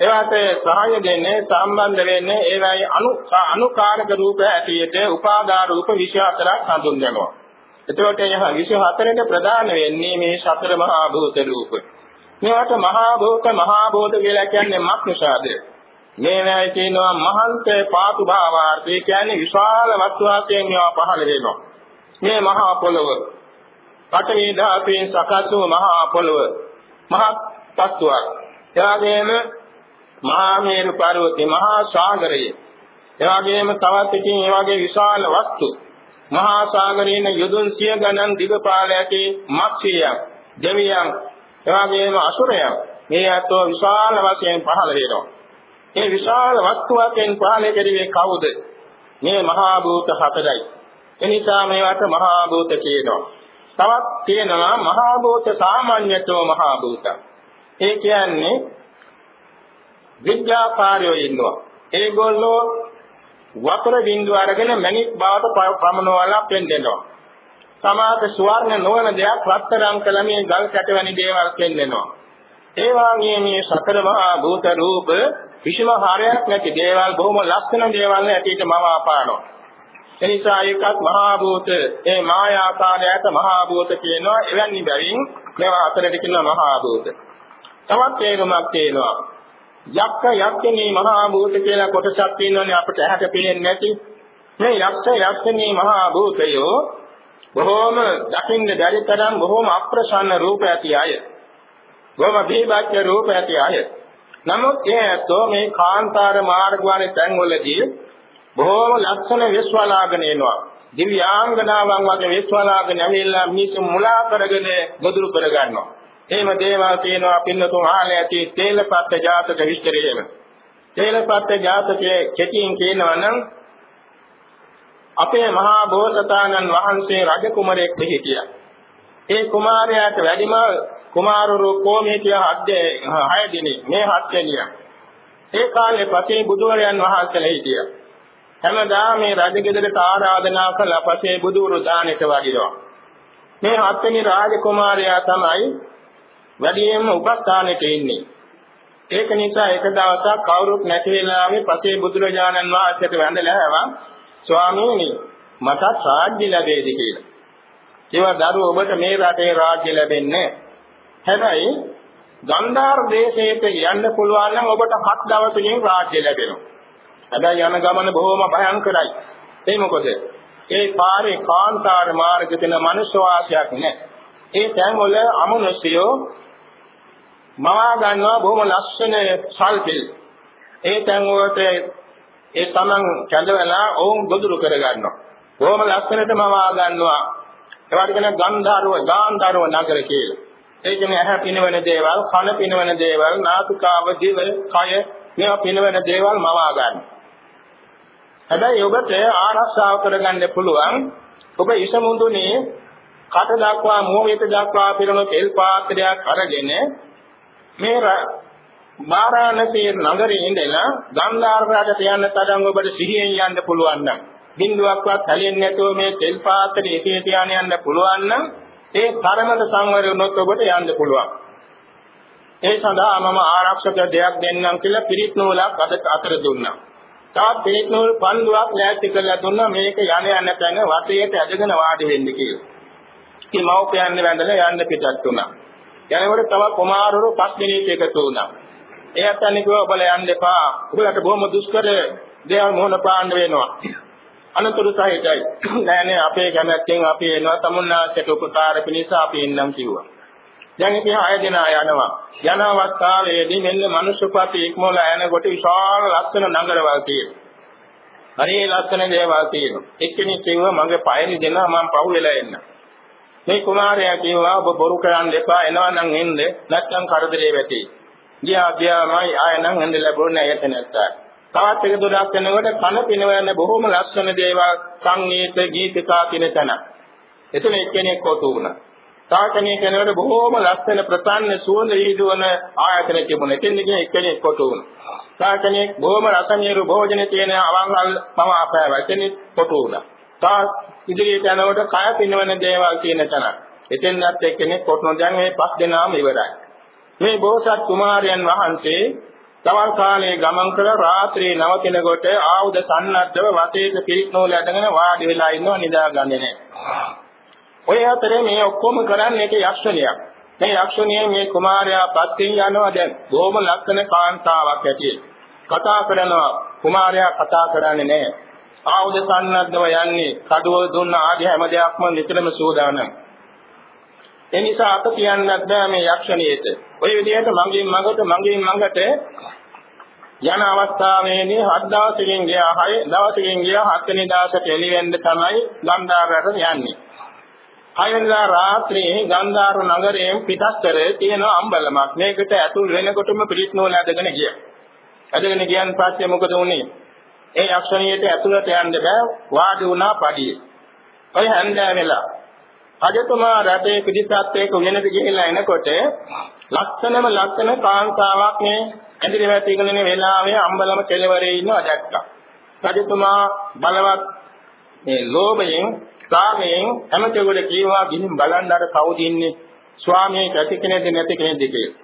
ඒවට සහාය දෙන්නේ සම්බන්ධ වෙන්නේ ඒවයි අනු අනුකාරක රූප ඇටියට උපාදාන රූප 24ක් හඳුන්වනවා එතකොට යහ 24ට ප්‍රධාන වෙන්නේ මේ සතර මහා භූත රූප. මේවට මහා භූත මහා භූත කියලා කියන්නේ මක් නිසාද? මේවයි කියනවා මහන්ත පාතු භාවාර්ථය කියන්නේ විශාල වස්තු වාසයෙන් මේවා පහළ වෙනවා. මේ මහා පොළව පඨවි ධාතුවේ සකස් වූ මහා පොළව මහත් තත්වයක්. එවාගෙම මහා මේරු පර්වතේ මහා සාගරය. එවාගෙම තවත් එකකින් ඒ වගේ විශාල වස්තු මහා සාගරේන යොදුන් සිය ගණන් දිගපාල ඇති මත්ස්‍යයන්, දෙවියන්, එවාගෙම අසුරයන් මේ අතෝ විශාල වශයෙන් පහළ වෙනවා. මේ විශාල වස්තුවකින් පහළ කෙරුවේ කවුද? මේ මහා භූත හතරයි. එනිසා මේවට මහා භූත කියනවා. තවත් තියෙනවා මහා භූත සාමාන්‍යතෝ මහා භූත. ඒ කියන්නේ විද්‍යාකාරයෝ ඉන්නවා. ඒගොල්ලෝ වතුර බින්දුව අරගෙන මණික් බවට පමනවලා පෙන්දෙනවා. සමාත ස්වර්ණ නොවන දෙයක් රත්තරන් කළ මේ ගල් කැට වැනි දේවල් පෙන්දෙනවා. ඒ වාගේ මේ සතර මහා භූත රූප විෂම හරයක් නැති දේවල් බොහොම ලස්සන දේවල් ඇටියට මම අපානවා. එනිසා ඒකත් මහා භූත ඒ මායාකාරයට මහා භූත කියනවා එවැනි බැවින් මේවා අතරට කියනවා මහා භූත. තවත් ඒකමක් තියෙනවා යක්ක යක්ෂණී මහා භූත කියලා කොටසක් තියෙනවනේ අපිට ඇහැට පේන්නේ නැති. මේ යක්ෂ යක්ෂණී මහා භූතයෝ බොහෝම දකින්න බැරි තරම් බොහෝම අප්‍රසන්න රූප ඇති අය. බොහෝම බීබක්‍ය රූප ඇති අය. නමුත් ඒතෝ මේ කාන්තාර මාර්ග වල තැන්වලදී බොහෝම ලස්සන විශ්වලාගෙන එනවා. දිව්‍යාංගනාවන් වගේ විශ්වලාගෙන ඇවිල්ලා මිනිස්සු මුලා කරගෙන ගොදුරු කරගන්නවා. එහෙම දේවල් තියෙනවා පින්නතුන් අහලා ඇති තේලපත්ත ජාතක විස්තරය එහෙම. තේලපත්ත ජාතකයේ කෙටියෙන් කියනවා නම් අපේ මහා බෝසතාණන් වහන්සේ රජ කුමරෙක් හිටියා. ඒ කුමාරයාට වැඩිම කුමාරවරු කොමේ කියලා හත් හය දෙනෙක් මේ හත් දෙනියක්. ඒ කාලේ පසේ බුදුරයන් වහන්සේලා හිටියා. හැමදාම මේ රජගෙදරට ආරාධනා කළ පසේ බුදුරු දානෙට වඩිනවා. මේ හත්වෙනි රාජකුමාරයා තමයි වැඩියෙන්ම උපස්ථානෙට ඉන්නේ. ඒක නිසා එක දවසක් කවුරුත් නැති වෙලාවේ පසේ බුදුරජාණන් වහන්සේට වැඳලා හැවා ස්වාමීනි මටත් රාජ්‍ය ලැබෙයිද කියලා. ඒවා දරුවෝ ඔබට මේ රටේ රාජ්‍ය ලැබෙන්නේ හැබැයි ගන්ධාර දේශයට යන්න පුළුවන් නම් ඔබට හත් දවසකින් රාජ්‍ය ලැබෙනවා. හැබැයි යන ගමන බොහොම භයංකරයි. ඒ මොකද? ඒ පාරේ කාන්තාර මාර්ගයේ තියෙන මනුෂ්‍ය වාසයක් නැහැ. ඒ තැන්වල අමනුෂ්‍යයෝ මවා ගන්නවා බොහොම ලස්සන සල්පිල්. ඒ තැන් වලට ඒ තමන් කැඳවලා ඔවුන් ගොදුරු කර ගන්නවා. බොහොම ලස්සනට මවා ගන්නවා. ඒවට කියන ගන්ධාරව ගාන්ධාරව නගර කියලා. ඒ කියන්නේ ඇහැ පිනවන දේවල්, කන පිනවන දේවල්, නාසිකාව, දිව, කය මේවා පිනවන දේවල් මවා ගන්න. හැබැයි ඔබට ආරක්ෂාව කරගන්න පුළුවන් ඔබ ඉසමුඳුනේ කට දක්වා මොහොත දක්වා පිරුණු තෙල් පාත්‍රයක් අරගෙන මේ මාරාණසී නගරේ ඉඳලා ගංගාර රටට යන්න තරම් ඔබට සිහියෙන් යන්න පුළුවන් නම් බින්දුවක්වත් හැලෙන්නේ නැතුව මේ තෙල් පාත්‍රයේ එකේ තියාගෙන යන්න පුළුවන් නම් ඒ තරමට සංවර වුණොත් ඔබට යන්න පුළුවන්. ඒ සඳහා මම ආරක්ෂක දෙයක් දෙන්නම් කියලා පිරිත් නූලක් අද අතර දුන්නා. තාත් පිරිත් නූල් පන්දුවක් ලෑස්ති කරලා දුන්නා මේක යන යන තැන වටේට ඇදගෙන වාඩි වෙන්න කියලා. ඉතින් මව්පියන් වැඳලා යන්න පිටත් වුණා. යනකොට තව කුමාරවරු පස් දිනක් එකතු වුණා. ඒ අතන්නේ කිව්වා ඔබලා යන්න එපා. ඔබලට බොහොම දුෂ්කර දේවල් මොන පාන්න වෙනවා. අනතුරු සහිතයි. නෑ නෑ අපේ කැමැත්තෙන් අපි එනවා තමුන්නාසයට උපකාර පිණිස අපි එන්නම් කිව්වා. දැන් ඉතින් ආය දෙනා යනවා. යන අවස්ථාවේදී මෙන්න මනුෂ්‍යපති ඉක්මවලා යනකොට විශාල ලස්සන නගරවල් තියෙනවා. හරි ලස්සන දේවල් තියෙනවා. එක්කෙනෙක් කිව්වා මගේ පයනි දෙනවා මම පහු වෙලා එන්න. මේ කුමාරයා කිව්වා ඔබ බොරු කරන්න එපා එනවා නම් එන්න නැත්නම් කරදරේ වැටි. ගියා ගියාමයි ආය නම් එන්න ලැබුණේ නැහැ නැත්තා. තවත් එක දොඩක් යනකොට කන පිනවන බොහොම ලස්සන දේවල් සංගීත ගීතිකා කියන තැන. එතන එක්කෙනෙක් කොතු වුණා. තාකණේ කෙනෙකුට බොහොම ලස්සන ප්‍රසන්න සුවඳ ඊදුවන ආයතන තිබුණා. එතෙන් ගිහින් එක්කෙනෙක් කොතු වුණා. තාකණේ බොහොම රසණීය භෝජන තියෙන අවංගල් තම අපෑව. එතෙන් කොතු වුණා. තා ඉදිරියට යනකොට කය පිනවන දේවල් තියෙන තැන. එතෙන්වත් එක්කෙනෙක් කොටන දැන් මේ පස් දෙනාම ඉවරයි. මේ බෝසත් කුමාරයන් වහන්සේ තවල් කාලයේ ගමන් කළ රාත්‍රියේ නවතිනකොට ආයුධ සන්නද්ධව වටේට පිරිත් නූල ඇදගෙන වාඩි වෙලා ඉන්නව නිදාගන්නේ නැහැ. ඔය අතරේ මේ ඔක්කොම කරන්නේ ඒක යක්ෂණියක්. මේ යක්ෂණිය මේ කුමාරයා පස්සේ යනවා දැන් බොහොම ලක්ෂණ කාන්තාවක් ඇටියෙ. කතා කරනවා කුමාරයා කතා කරන්නේ නැහැ. ආයුධ සන්නද්ධව යන්නේ කඩුව දුන්න ආදී හැම දෙයක්ම නිතරම සූදානම්. ඒ නිසා අත කියන්නත් බෑ මේ යක්ෂණියට. ඔය විදිහට මගෙන් මඟට මගෙන් මඟට යන අවස්ථාවේදී හත් දවසකින් ගියා හය දවසකින් ගියා හත් වෙනි දවසට එළිවෙන්න තමයි ගන්ධාරයට යන්නේ. හයවෙනිදා රාත්‍රියේ ගන්ධාර නගරයෙන් පිටස්තර තියෙන අම්බලමක්. මේකට ඇතුල් වෙනකොටම පිළිත් නෝල ඇදගෙන ගියා. ඇදගෙන ගියන් පස්සේ මොකද වුනේ? ඒ යක්ෂණියට ඇතුළට යන්න බෑ වාඩි වුණා පඩියේ. ඔය හැන්දෑ වෙලා රජතුමා රටේ පිරිසත් එක්ක වෙනද ගිහිල්ලා එනකොට ලස්සනම ලස්සන කාන්තාවක් මේ ඇඳිරි වැටිගෙන ඉන්න වෙලාවේ අම්බලම කෙළවරේ ඉන්නවා දැක්කා. රජතුමා බලවත් මේ ලෝභයෙන් කාමයෙන් හැමතෙකුට කීවා ගිහින් බලන්න අර කවුද ඉන්නේ ස්වාමී කැටි කෙනෙක්ද නැති කෙනෙක්ද කියලා.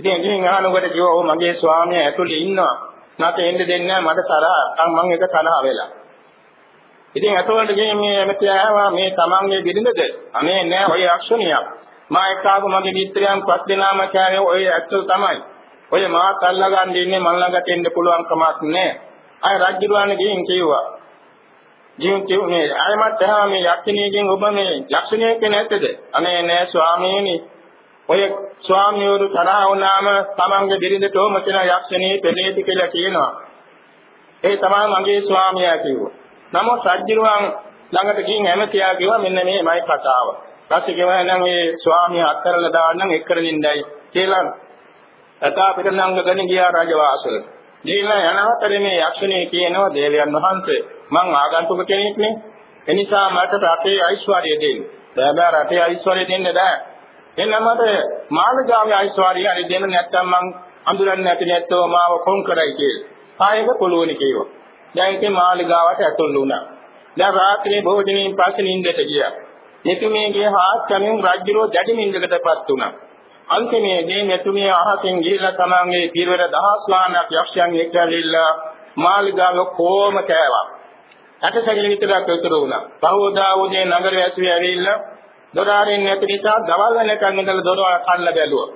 ඉතින් ගිහින් අහනකොට කිව්වා ඔව් මගේ ස්වාමියා ඇතුලේ ඉන්නවා. නැත එන්න දෙන්නේ නැහැ මට තරහ. මම එක තරහ වෙලා. ඉතින් අතවලට ගිහින් මේ ඇමති ආවා මේ තමන්ගේ බිරිඳද? අනේ නෑ ඔය අක්ෂණියක්. මා එක්කාව මගේ මිත්‍රයන් පස් දෙනාම කෑවේ ඔය ඇත්තෝ තමයි. ඔය මාත් අල්ලගන්න ඉන්නේ මන් ළඟට එන්න පුළුවන් කමක් නෑ. අය රජුරුවන් ගිහින් කිව්වා. ජීවිත කිව්නේ ආයමත් එහා මේ යක්ෂණියකින් ඔබ මේ යක්ෂණියෙක් නැත්තේද? අනේ නෑ ස්වාමීනි. ඔය ස්වාමියවරු තරහ වුණාම තමන්ගේ බිරිඳට ඕම කියන යක්ෂණී පෙළේති කියලා කියනවා. ඒ තමයි මගේ ස්වාමියා කිව්වා. නමුත් රජුරුවන් ළඟට ගිහින් ඇමතියා කිව්වා මෙන්න මේමයි කතාව. ඊපස්සේ කිව්වා නම් මේ ස්වාමියා අත්තරලා දාන්නම් එක්කරනින්දයි කියලා කතා පිටනංගගෙන ගියා රජවාසල. ගිහිල්ලා යනවතරේ මේ යක්ෂණී කියනවා දේවයන් වහන්සේ මං ආගන්තුක කෙනෙක් නේ. එනිසා මට රටේ ඓශ්වර්යය දෙන්න. බෑ බෑ රටේ ඓශ්වර්යය දෙන්න බෑ. එන්න මට මාළගාමේ ඓශ්වර්යය හරි දෙන්න නැත්නම් මං අඳුරන්නේ නැති නැත්තෝ මාව කොන් කරයි කියලා. ආයෙක පොළොවනේ කිව්වා. දැන් ඉතින් මාලිගාවට ඇතුල් වුණා. දැන් රාත්‍රියේ භෝජනයෙන් පස්සේ නිින්දට ගියා. මෙතුමියගේ හාස්කමින් රජුරෝ දැඩි නිින්දකටපත් වුණා. අන්තිමේදී මෙතුමිය අහසින් ගිහිල්ලා තමන්ගේ පිරවර දහස් ගාණක් යක්ෂයන් එක්කැවිලා මාලිගාව කොම කෑවා. ඇටසැකිලි විතරක් උතුරු වුණා. බහුදා උදේ නගර වැසුවේ ඇවිල්ලා දොරාරින් නැති නිසා දවල් වෙනකන් ඉඳලා දොර කල්ලා බැලුවා.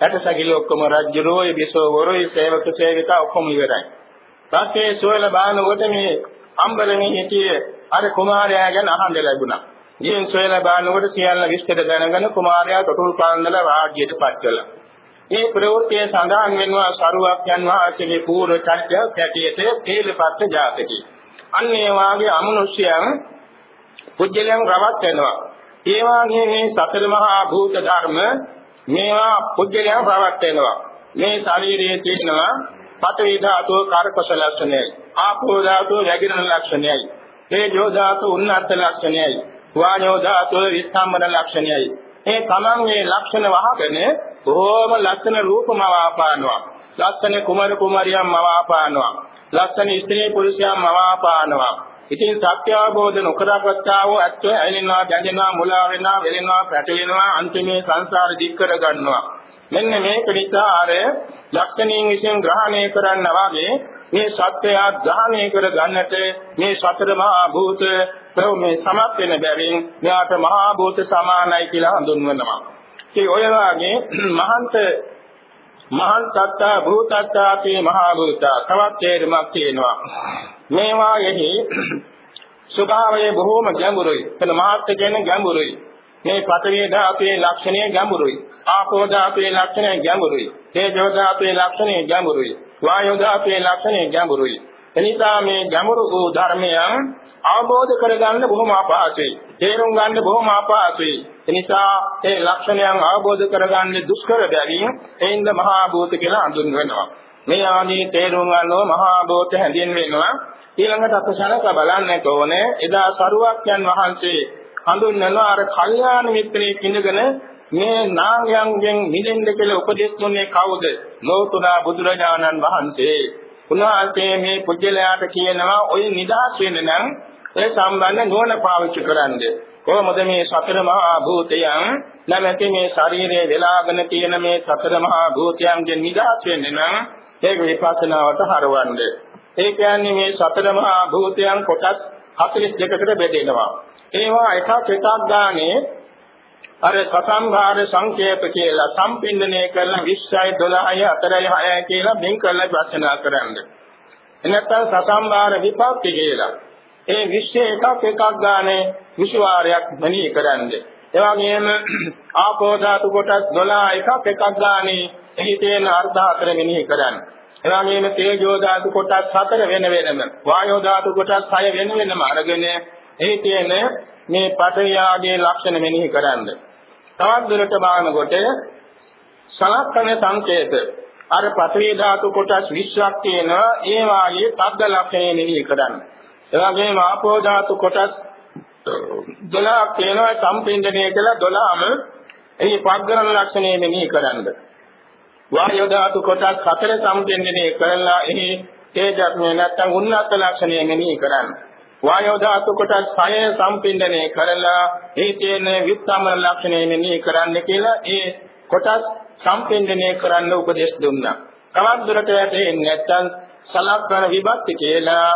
ඇටසැකිලි ඔක්කොම රජුරෝ, බිසෝවරෝ, සේවක සේවිකා ඔක්කොම ඉවරයි. පස්සේ සොයල බානකොට මේ අම්බලමේ හිටියේ අර කුමාරයා ගැන අහන්න ලැබුණා. ඉතින් සොයල බානකොට සියල්ල විස්තර දැනගෙන කුමාරයා තොටුල් පාන්දලා රාජ්‍යයට පත් කළා. මේ ප්‍රවෘත්තිය සඳහන් වෙනවා සරුවක්යන් වහන්සේගේ පූර්ව චර්ය කැටියට තේලපත් ජාතකී. අන්න ඒ වාගේ අමනුෂ්‍යයන් පුජ්‍යලයන් රවත් වෙනවා. ඒ වාගේ මේ සතර මහා භූත ධර්ම මේවා පුජ්‍යලයන් රවත් වෙනවා. මේ ශරීරයේ තියෙනවා පඨවි ධාතුව කාර්කස ලක්ෂණයයි. ආපෝ ධාතුව වැగిරෙන ලක්ෂණයයි. තේජෝ ධාතු උන්නත් ලක්ෂණයයි. වායෝ ධාතු විස්තම්බන ලක්ෂණයයි. මේ තමන්ගේ ලක්ෂණ වහගෙන බොහෝම ලක්ෂණ රූපම වාපානවා. ලක්ෂණ කුමරු කුමරියම් මවාපානවා. ලක්ෂණ ස්ත්‍රී පුරුෂයම් මවාපානවා. ඉතින් සත්‍ය අවබෝධ නොකරගත්තා වූ ඇත්තෝ ඇලෙනවා, බැඳෙනවා, මුලා වෙනවා, වෙලෙනවා, පැටලෙනවා, අන්තිමේ සංසාර දික් කර ගන්නවා. මෙන්න මේක නිසා අර ලක්ෂණීන් විසින් ග්‍රහණය කරන්න වාගේ මේ සත්‍යය ග්‍රහණය කර ගන්නට මේ සතර මහා භූත ප්‍රව මේ සමත් වෙන බැවින් මෙයාට මහා භූත සමානයි කියලා හඳුන්වනවා. ඒ ඔය වාගේ මහන්ත මහන් තත්තා භූතත්තාපි මහා භූතා තවත් තේරුමක් තියෙනවා. මේවායෙහි ස්වභාවය බොහෝම ගැඹුරුයි. එතන මහත් කියන්නේ ගැඹුරුයි. මේ පඨවි ධාතුවේ ලක්ෂණය ගැඹුරුයි. ආපෝ ධාතුවේ ලක්ෂණය ගැඹුරුයි. තේජෝ ධාතුවේ ලක්ෂණය ගැඹුරුයි. වායෝ ධාතුවේ ලක්ෂණය ගැඹුරුයි. එනිසා මේ ගැඹුරු වූ ධර්මයන් අවබෝධ කරගන්න බොහොම අපහසුයි. තේරුම් ගන්න බොහොම අපහසුයි. එනිසා ඒ ලක්ෂණයන් අවබෝධ කරගන්න දුෂ්කර බැවින් එයින්ද මහා භූත කියලා හඳුන්වනවා. මේ ආදී තේරුම් ගන්නව මහා භූත හැඳින්වෙනවා. ඊළඟට අපසනක බලන්නට ඕනේ එදා සරුවක්යන් වහන්සේ හඳුන්වනවා අර කල්යාණ මිත්‍රයෙක් ඉඳගෙන මේ නාගයන්ගෙන් මිදෙන්න කියලා උපදෙස් දුන්නේ කවුද? ලෝතුරා බුදුරජාණන් වහන්සේ. උන්වහන්සේ මේ පුජ්‍යලයාට කියනවා ඔය නිදහස් වෙන්න නම් ඒ සම්බන්ධ නුවණ පාවිච්චි කරන්න. කොහොමද මේ සතර මහා භූතයන් නැමැති මේ ශරීරයේ වෙලාගෙන තියෙන මේ සතර මහා භූතයන්ගෙන් නිදහස් වෙන්න නම් ඒක විපස්සනාවට හරවන්නේ. ඒ කියන්නේ මේ සතර මහා භූතයන් කොටස් 42කට බෙදෙනවා. ඒවා එකක් එකක් ගානේ අර සසම්භාර සංකේත කියලා සම්පින්දනය කරලා 20යි 12යි 4යි 6යි කියලා බින් කරලා විශ්ලේෂණය කරන්නේ. එනත්තම් සසම්භාර විපක්ති කියලා. ඒ 20 එකක් එකක් ගානේ විශ්වාරයක් මෙනෙහි කරන්නේ. ඒ වගේම *clears throat* ආපෝ ධාතු කොටස් 12 එකක් එකක් ගානේ එහි තියෙන අර්ථ හතර මෙනෙහි කරන්නේ. ඒ වගේම තේජෝ ධාතු කොටස් හතර වෙන වෙනම වායෝ ධාතු කොටස් හය වෙන වෙනම අරගෙන එහි තියෙන මේ පඨවියාගේ ලක්ෂණ මෙනෙහි කරන්නේ. තවත් දුරට බලනකොට සලක්කන සංකේත අර පඨවි ධාතු කොටස් 20ක් තියෙනවා ඒ වාගේ තද්ද ලක්ෂණය මෙනෙහි කරන්න. ඒ වගේම ආපෝ ධාතු කොටස් 12ක් තියෙනවා සම්පින්දණය කියලා 12ම එහි පග්ගරණ ලක්ෂණය මෙනෙහි කරන්න. වායෝ ධාතු කොටස් 4 සම්පින්දණය කරලා එහි තේජස්මය නැත්නම් උන්නත් ලක්ෂණය මෙනෙහි කරන්න. වායෝ ධාතු කොටස් 6 සම්පින්දණය කරලා ඒ තියෙන විත්තම ලක්ෂණය මෙනෙහි කරන්න කියලා ඒ කොටස් සම්පින්දණය කරන්න උපදෙස් දුන්නා. තවත් දුරට යටෙන්නේ නැත්නම් සලක්කන විභක්ති කියලා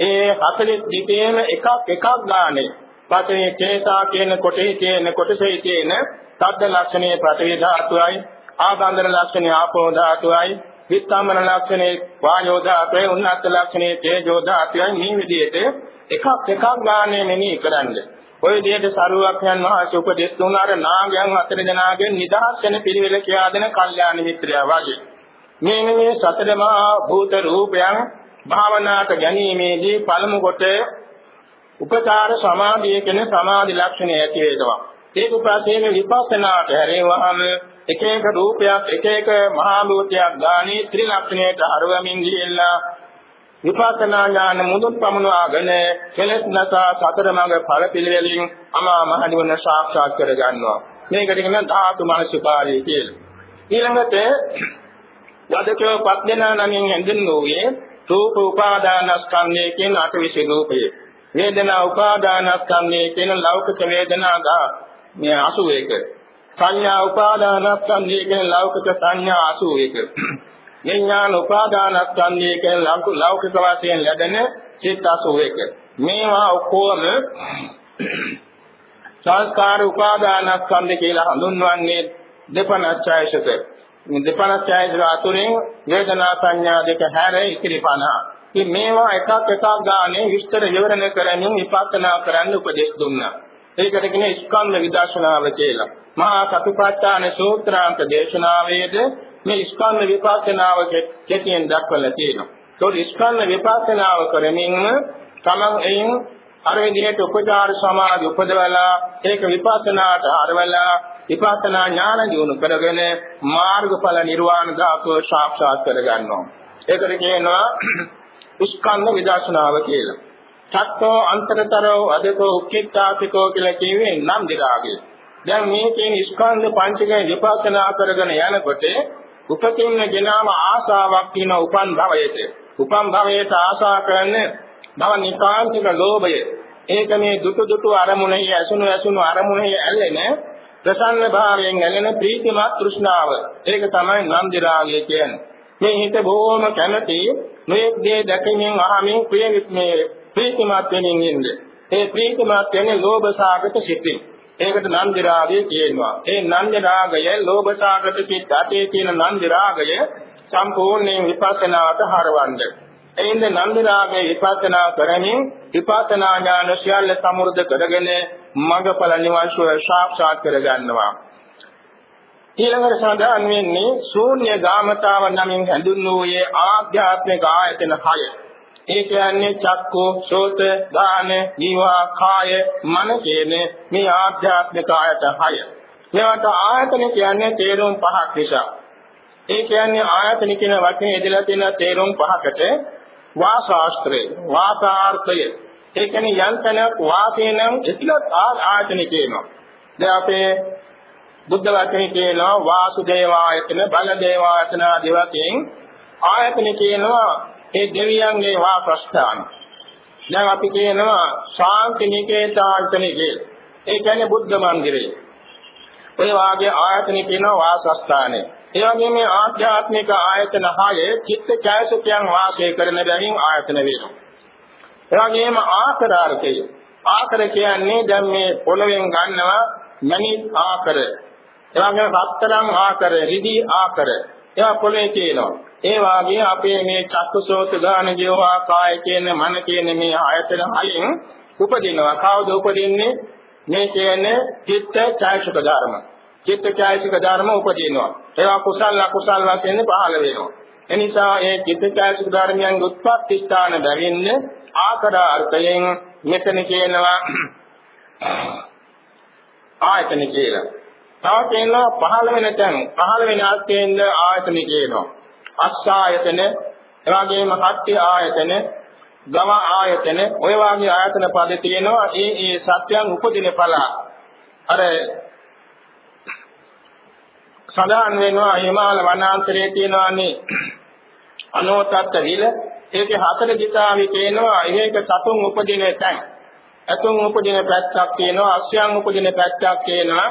ඒ 42ේම එකක් එකක් ගානේ පතේ චේතා කියන කොටේ තියෙන කොටසේ තියෙන සද්ද ලක්ෂණයේ පඨවි ධාතුවයි ආබන්ධන ලක්ෂණයේ ආපෝ ධාතුවයි විත්තමන ලක්ෂණයේ වායෝ ධාතුවයි උන්නත් ලක්ෂණයේ තේජෝ ධාතුවයි මේ විදිහට එකක් එකක් ගානේ මෙනෙහි කරන්නේ. ඔය විදිහට සරුවක්යන් වහන්සේ උපදෙස් දුන්නාර නාගයන් හතර දෙනාගෙන් නිදහස් වෙන පිළිවෙල කියා දෙන කල්යාණ මිත්‍රයා වගේ. මේ මේ සතර මහා භූත රූපයන් භාවනාට ගැනීමේදී පළමු කොට උපචාර සමාධිය කියන සමාධි ලක්ෂණය ඇති වෙනවා. ඒක පස්සේ විපස්සනාට හැරෙවහම එක එක රූපයක් එක එක මහා භූතයක් ගානේ ත්‍රිලක්ෂණයට අරවමින් ගියලා විපස්සනා ඥාන මුදුන් පමුණවාගෙන කෙලස් නැසා සතර මඟ ඵල පිළිවෙලින් අමා මහ නිවන සාක්ෂාත් කර ගන්නවා. මේකට කියන ධාතු මනසිකාරය කියලා. ඊළඟට යදකෝ පද්දනා නමින් හඳුන්වන්නේ රූප උපාදානස්කන්ධය කියන අටවිසි රූපය. වේදනා උපාදානස්කන්ධය කියන ලෞකික වේදනා දා මේ 81. සංඥා උපාදානස්කන්ධය කියන ලෞකික සංඥා 81. විඥාන උපාදානස්කන්ධය කියන ලෞකික වශයෙන් ලැබෙන සිත් 81. මේවා ඔක්කොම සංස්කාර උපාදානස්කන්ධ කියලා හඳුන්වන්නේ දෙපණච්ඡායසක. මේ දෙපණච්ඡායසක අතුරින් වේදනා සංඥා දෙක හැර ඉතිරි 50. ඉතින් මේවා එකක් එකක් ගානේ විස්තර විවරණය කරමින් විපස්සනා කරන්න උපදෙස් දුන්නා. ඒකට කියන්නේ ස්කන්ධ විදර්ශනාව කියලා. මහා සතිපට්ඨාන සූත්‍රාන්ත දේශනාවේද මේ ස්කන්ධ විපස්සනාව කෙටියෙන් දක්වලා තියෙනවා. ඒකෝ ස්කන්ධ විපස්සනාව කරමින් තමන් එයින් අර විදිහට උපචාර සමාධි උපදවලා ඒක විපස්සනාට අරවලා විපස්සනා ඥාන දිනු කරගෙන මාර්ගඵල නිර්වාණ ධාතුව සාක්ෂාත් කර ගන්නවා. ඒකට කියනවා *clears throat* ස්කන්ධ විදර්ශනාව කියලා. චක්කෝ අන්තරතරෝ අදකෝ උක්කිට්ඨාසිකෝ කියලා කියවේ නම් දිරාගය. දැන් මේ කියන ස්කන්ධ පංචකය විපස්සනා කරගෙන යනකොට උපතින්න ගෙනාම ආසාවක් තියෙන උපන් භවයට. උපන් භවයට ආසා කරන භව නිකාන්තික ලෝභය. ඒක මේ දුටු දුටු අරමුණෙහි ඇසුණු ඇසුණු අරමුණෙහි ඇලෙන ප්‍රසන්න භාවයෙන් ඇලෙන ප්‍රීතිමත් තෘෂ්ණාව. ඒක තමයි නන්දි රාගය කියන්නේ. මේ හිත බොහොම කැමති මේ දේ දැකීමෙන් අහමින් ප්‍රිය මේ ප්‍රීතිමත් වෙමින් ඉන්නේ. ඒ ප්‍රීතිමත් වෙන්නේ ලෝභ සාගත සිතින්. ඒකට නන්දි රාගය කියනවා. ඒ නන්දි රාගය ලෝභ සාගත සිත් අතේ තියෙන නන්දි රාගය සම්පූර්ණයෙන් විපස්සනාවට හරවන්නේ. එයින්ද නන්දි රාගය විපස්සනා කරමින් විපස්සනා ඥාන සියල්ල සමෘද්ධ කරගෙන මඟඵල නිවන් සුව සාක්ෂාත් කරගන්නවා. ඊළඟට සඳහන් වෙන්නේ ශූන්‍ය ගාමතාව නමින් හැඳුන්වුවේ ආධ්‍යාත්මික ආයතන 6. ඒ කියන්නේ චක්කු, සෝත, ගාන, ජීවා, කාය, මන කියන මේ ආධ්‍යාත්මික ආයතන 6. මේවට ආයතන කියන්නේ තේරුම් පහක් නිසා. ඒ කියන්නේ ආයතන කියන වචනේ එදලා තියෙන තේරුම් පහකට වාසාස්ත්‍රය, වාසාර්ථය. ඒ කියන්නේ යම් තැනක් වාසේ නම් එතිලත් ආයතන කියනවා. දැන් අපේ බුද්ධ වචනේ කියනවා වාසුදේවායතන, බලදේවායතන ආදී වශයෙන් ආයතන කියනවා ඒ දෙවියන්ගේ වාසස්ථාන. දැන් අපි කියනවා ශාන්ති නිකේතායතන කියලා. ඒ කියන්නේ බුද්ධ මන්දිරය. ඔය වාගේ ආයතන කියනවා වාසස්ථානේ. ඒ වගේම මේ ආධ්‍යාත්මික ආයතන හයේ චිත්ත ඡායසකයන් වාසය කරන බැවින් ආයතන වෙනවා. ඒ වගේම ආකාරාර්ථය. ආකාර කියන්නේ දැන් මේ පොළවෙන් ගන්නවා මණි ආකාර. ඒ වගේම රත්තරන් ආකාර, රිදී ආකාර. ඒවා පොළවේ තියෙනවා. ඒ වාගේ අපේ මේ චක්කසෝත ගාන ජීවා කාය කියන මන කියන මේ ආයතන හයින් උපදිනවා. කවුද උපදින්නේ? මේ කියන්නේ චිත්ත ඡායසක ධර්ම. චිත්ත ඡායසික ධර්ම උපදිනවා. ඒවා කුසල අකුසල වශයෙන් පහළ වෙනවා. එනිසා ඒ චිත්ත ඡායසික ධර්මයන්ගේ උත්පත්ති ස්ථාන බැවින්නේ ආකාර අර්ථයෙන් මෙතන කියනවා *clears throat* ආයතන කියලා. තව කියනවා පහළ වෙන තැන් පහළ වෙන අර්ථයෙන්ද ආයතන කියනවා. අස්සායතන එවාගෙම හත්ති ආයතන ගම ආයතන ඔය වාගේ ආයතන පද තියෙනවා. ඒ ඒ සත්‍යයන් උපදින පළ. අර සඳහන් වෙනවා හිමාල වනාන්තරයේ තියෙනවානේ. අනෝතත් හිල. ඒකේ හතර දිශාවේ තියෙනවා. ඒක සතුන් උපදින තැන්. අතුන් උපදින පැත්තක් තියෙනවා. අස්යන් උපදින පැත්තක් තියෙනවා.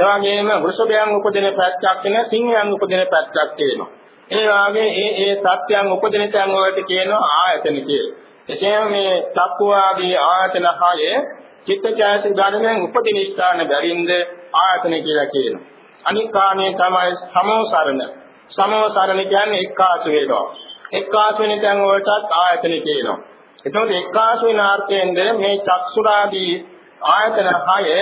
එවාගෙම වෘෂභයන් උපදින පැත්තක් තියෙනවා සිංහයන් උපදින පැත්තක් තියෙනවා ඒ වාගේ ඒ ඒ සත්‍යයන් උපදින තැන් වලට කියනවා ආයතන කියලා එසේම මේ චක්කුවාදී ආයතන හයේ චිත්තචෛතසික ධර්මයන් උපදින ස්ථාන බැරින්ද ආයතන කියලා කියනවා අනිකාණේ තමයි සමෝසරණ. සමෝසරණ කියන්නේ එක්කාසු වෙනවා. එක්කාසු වෙන තැන් වලටත් ආයතන කියනවා. එතකොට එක්කාසු වෙන අර්ථයෙන්ද මේ චක්සුරාදී ආයතන හය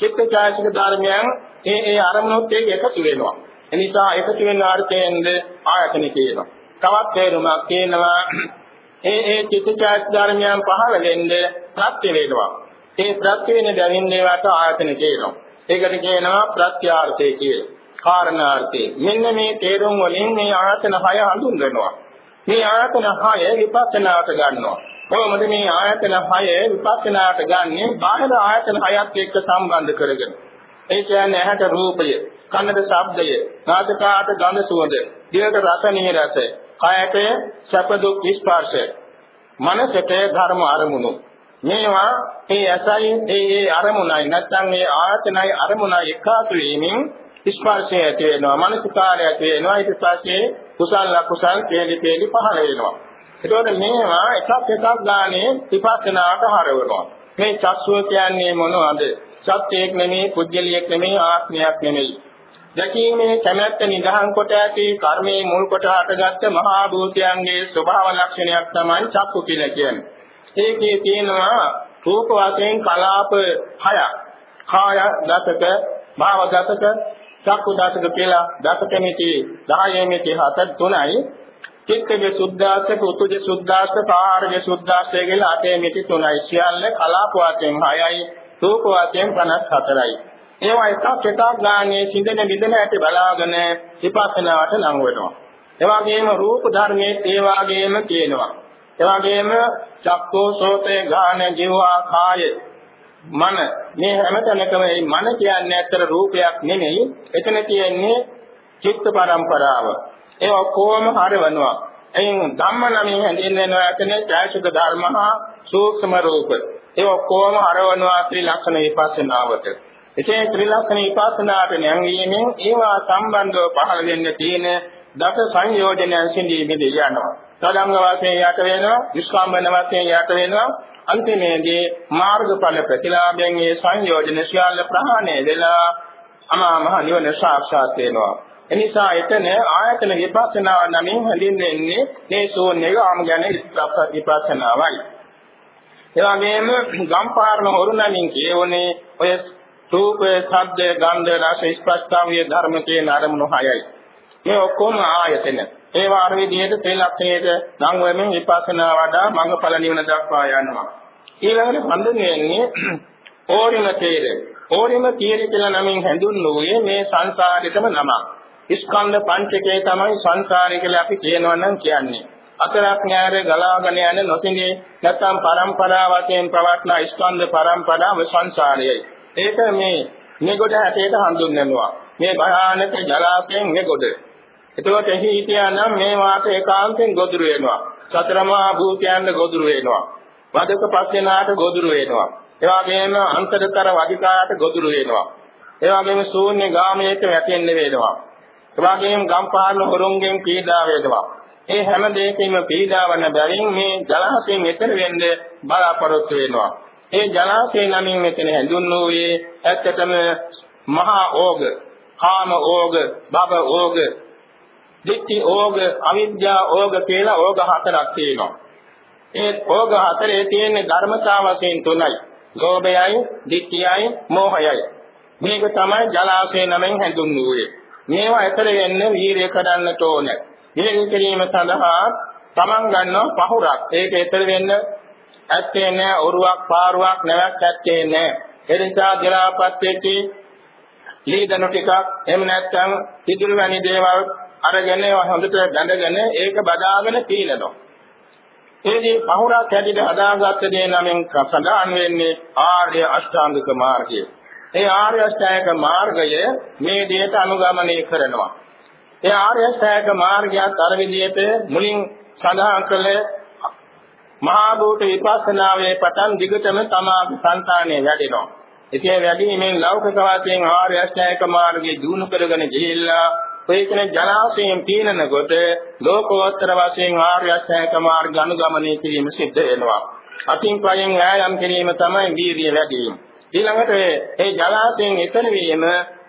චිත්තචෛතසික ධර්මයන් ඒ ඒ අරමුණුත් එක්ක එකතු වෙනවා. එනිසා එකතු වෙන අර්ථයෙන්ද ආයතන කියනවා. තවත් තේරුමක් කියනවා *clears throat* ඒ ඒ චිත්තචෛතසික ධර්මයන් පහළ වෙන්නේ ප්‍රත්‍ය වේදවා. ඒ ප්‍රත්‍ය වෙන දැනින් ඒවට ආයතන කියනවා. ඒකට කියනවා ප්‍රත්‍යාර්ථය කියලා. කාරණාර්ථය. මෙන්න මේ තේරුම් වලින් මේ ආයතන 6 හඳුන්වනවා. මේ ආයතන 6 විපස්සනාට ගන්නවා. කොහොමද මේ ආයතන 6 විපස්සනාට ගන්නෙ? බාහිර ආයතන 6ත් එක්ක සම්බන්ධ කරගෙන. ඒ කියන්නේ ඇහැට රූපය, කනට ශබ්දය, නාසකාට ගඳ සුවඳ, දිවට රස නිරස, කයට සැප දුක් ස්පර්ශ, මනසට ධර්ම අරමුණු මේවා ඒ ඇසයි ඒ ඒ අරමුණයි නැත්නම් මේ ආයතනයි අරමුණයි එකාසු වීමෙන් ස්පර්ශය ඇති වෙනවා මනසිකාරය ඇති වෙනවා ඊට පස්සේ කුසල අකුසල් කේලි කේලි පහළ වෙනවා ඒතකොට මේවා එකක් එකක් ගානේ විපස්සනාට හරවනවා. මේ චක්ෂුව කියන්නේ මොනවද? සත්‍යයක් නෙමෙයි, පුද්ගලියක් නෙමෙයි, ආත්මයක් නෙමෙයි. දැකීමේ කැමැත්ත නිදහන් කොට ඇති කර්මයේ මුල් කොට හටගත්ත මහා භූතයන්ගේ ස්වභාව ලක්ෂණයක් තමයි චක්කු කියලා කියන්නේ. ඒකේ තියෙනවා රූප වශයෙන් කලාප හයක්. කාය දසක, භාව දසක, චක්කු දසක කියලා දසකෙමිති 10 මිති 7 3යි චිත්තජ සුද්ධාස්ස, කුතුජ සුද්ධාස්ස, කාර්යජ සුද්ධාස්ස කියලා අටේ මිටි තුනයි. සියල්ල කලාප වශයෙන් 6යි, රූප වශයෙන් 54යි. ඒවා එකක් එකක් ගානේ සිඳෙන විඳෙන ඇති බලාගෙන විපස්සනාවට ලං වෙනවා. ඒ වගේම රූප ධර්මයේ ඒ වගේම කියනවා. ඒ වගේම චක්කෝ සෝතේ ගාන ජීවා කාය මන මේ හැමතැනකම මේ මන කියන්නේ ඇත්තට රූපයක් නෙමෙයි. එතන තියෙන්නේ චිත්ත පරම්පරාව. ඒ ඔක්කොම හරවනවා. එයින් ධම්ම නමින් හැඳින්වෙනවා ඇතනේ ඡායසුක ධර්මහා සූක්ෂම රූප. ඒ ඔක්කොම හරවනවා ත්‍රිලක්ෂණ විපස්සනාවට. එසේ ත්‍රිලක්ෂණ විපස්සනාට නැංවීමෙන් ඒවා සම්බන්ධව පහළ වෙන්න තියෙන දස සංයෝජනයන් සිඳීමේදී යනවා. තදංග වශයෙන් යට වෙනවා විස්කම්බන වශයෙන් යට වෙනවා. අන්තිමේදී මාර්ගඵල ප්‍රතිලාභයෙන් මේ සංයෝජන සියල්ල ප්‍රහාණය වෙලා අමා මහ නිවන සාක්ෂාත් වෙනවා. එනිසා එතන ආයතන විපස්සනා නමින් හැඳින්වෙන්නේ මේ ශූන්‍යක ආම ගැන විපස්සනාවයි ඒ වගේම ගම්පාරණ හොරු නමින් කියවනේ ඔය රූප, ශබ්ද, ගන්ධ, රස, ස්පර්ශාවිය ධර්ම කියන අරමුණු හයයි. මේ ඔක්කොම ආයතන. ඒවා අර විදිහට ත්‍රිලක්ෂණයට නම් වෙමින් විපස්සනා වඩා මඟඵල නිවන දක්වා යනවා. ඊළඟට හඳුන්වන්නේ ඕරිම තේර. ඕරිම තේර කියලා නමින් හැඳුන්වුවේ මේ සංසාරෙටම නමක්. ස්කන්ධ පංචකය තමයි සංසාරය කියලා අපි කියනවා නම් කියන්නේ. අතරක් ඥාන ගලාගෙන යන නොසිනේ නැත්නම් පරම්පරා වශයෙන් පවත්නා ස්කන්ධ පරම්පරාව සංසාරයයි. ඒක මේ නිගොඩ හැටේට හඳුන්වනවා. මේ භයානක ජලාශයෙන් නිගොඩ. එතකොට එහි හිටියානම් මේ වාට ඒකාන්තයෙන් ගොදුරු වෙනවා. සතරමා භූතයන්ද ගොදුරු වෙනවා. වදක පස්සෙනාට ගොදුරු වෙනවා. ඒ වගේම අන්තරතර වදිකාට ගොදුරු වෙනවා. ඒ වගේම ශූන්‍ය ගාමයක වැටෙන්න වෙනවා. ඒ වගේම ගම්පාරන හොරුන්ගෙන් පීඩා වේදවා. ඒ හැම දෙයකින්ම පීඩාවන බැවින් මේ ජලාශයෙන් එතර වෙන්න බලාපොරොත්තු වෙනවා. ඒ ජලාශය නමින් මෙතන හැඳුන්වුවේ ඇත්තටම මහා ඕග, කාම ඕග, භව ඕග, ditthi ඕග, අවිද්‍යා ඕග කියලා ඕග හතරක් තියෙනවා. ඒ ඕග හතරේ තියෙන ධර්මතා වශයෙන් තුනයි. ලෝභයයි, ditthiyයි, මෝහයයි. මේක තමයි ජලාශය නමින් හැඳුන්වුවේ. මේවා ඇතර වෙන්න වීරිය කරන්නට ඕනේ. වීරිය කිරීම සඳහා තමන් ගන්නවා පහුරක්. ඒක ඇතර වෙන්න ඇත්තේ නෑ ඔරුවක් පාරුවක් නැවක් ඇත්තේ නෑ. ඒ නිසා දිලාපත් වෙච්චි ලීදනු ටිකක් එහෙම නැත්නම් පිදුරු වැනි දේවල් අරගෙන හොඳට බැඳගෙන ඒක බදාගෙන පීනනවා. ඒදී පහුරක් හැදිට හදාගත්ත දේ නමින් සඳහන් වෙන්නේ ආර්ය අෂ්ටාංගික මාර්ගය. ඒ ආර්ය අෂ්ටාංගික මාර්ගය මේ දෙයට අනුගමනය කරනවා. ඒ ආර්ය අෂ්ටාංගික මාර්ගයත් අර විදිහට මුලින් සඳහන් කළේ මහා භූත විපස්සනාවේ පටන් දිගටම තමාගේ సంతානය වැඩෙනවා. ඒකේ වැඩිමෙන් ලෞකික වාසයෙන් ආර්ය අෂ්ටාංගික මාර්ගයේ දිනු කරගෙන ගිහිල්ලා ඔය කියන ජලාශයෙන් පීනනකොට ලෝකෝත්තර වශයෙන් ආර්ය අෂ්ටාංගික මාර්ග අනුගමනය කිරීම සිද්ධ වෙනවා. අතින් පයෙන් ඈයම් කිරීම තමයි වීර්ය වැඩි වීම. ඊළඟට මේ ජලාශයෙන් එතන වීම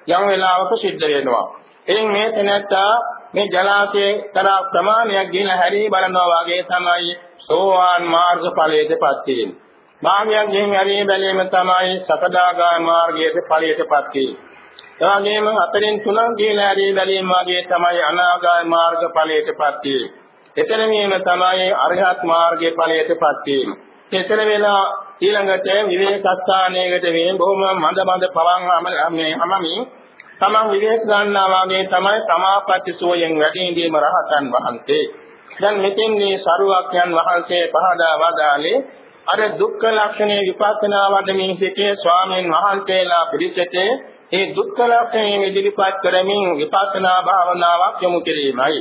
යම් වෙලාවක සිද්ධ වෙනවා. එයින් මේ තැනත්තා මේ ජලාශයේ තරහ ප්‍රමාණයක් ගිහිලා හැරී බලනවා වගේ තමයි සෝවාන් මාර්ග ඵලයටපත් වෙන්නේ. භාගයක් ගෙන් හැරී බැලීම තමයි සකදාගාම මාර්ගයට ඵලයටපත් වෙන්නේ. එවාගෙම හතරෙන් තුනක් ගිහිලා හැරී බැලීම වගේ තමයි අනාගාම මාර්ග ඵලයටපත් වෙන්නේ. එතන වීම තමයි අරහත් මාර්ගයේ ඵලයටපත් වෙන්නේ. එතන වෙලා ඊළඟට විවේක ස්ථානයකට මේ බොහොම මඳ මඳ පවන් මේ හැමමින් තමන් විවේක ගන්නවා වගේ තමයි සමාපatti සෝයෙන් වැඩි ඉඳීම රහතන් වහන්සේ. දැන් මෙතෙන් මේ සරුවක්යන් වහන්සේ පහදා වදාළේ අර දුක්ඛ ලක්ෂණේ විපස්සනා වඩමින් සිටියේ ස්වාමීන් වහන්සේලා පිළිසෙට ඒ දුක්ඛ ලක්ෂණය ඉදිරිපත් කරමින් විපස්සනා භාවනාවක් යොමු කිරීමයි.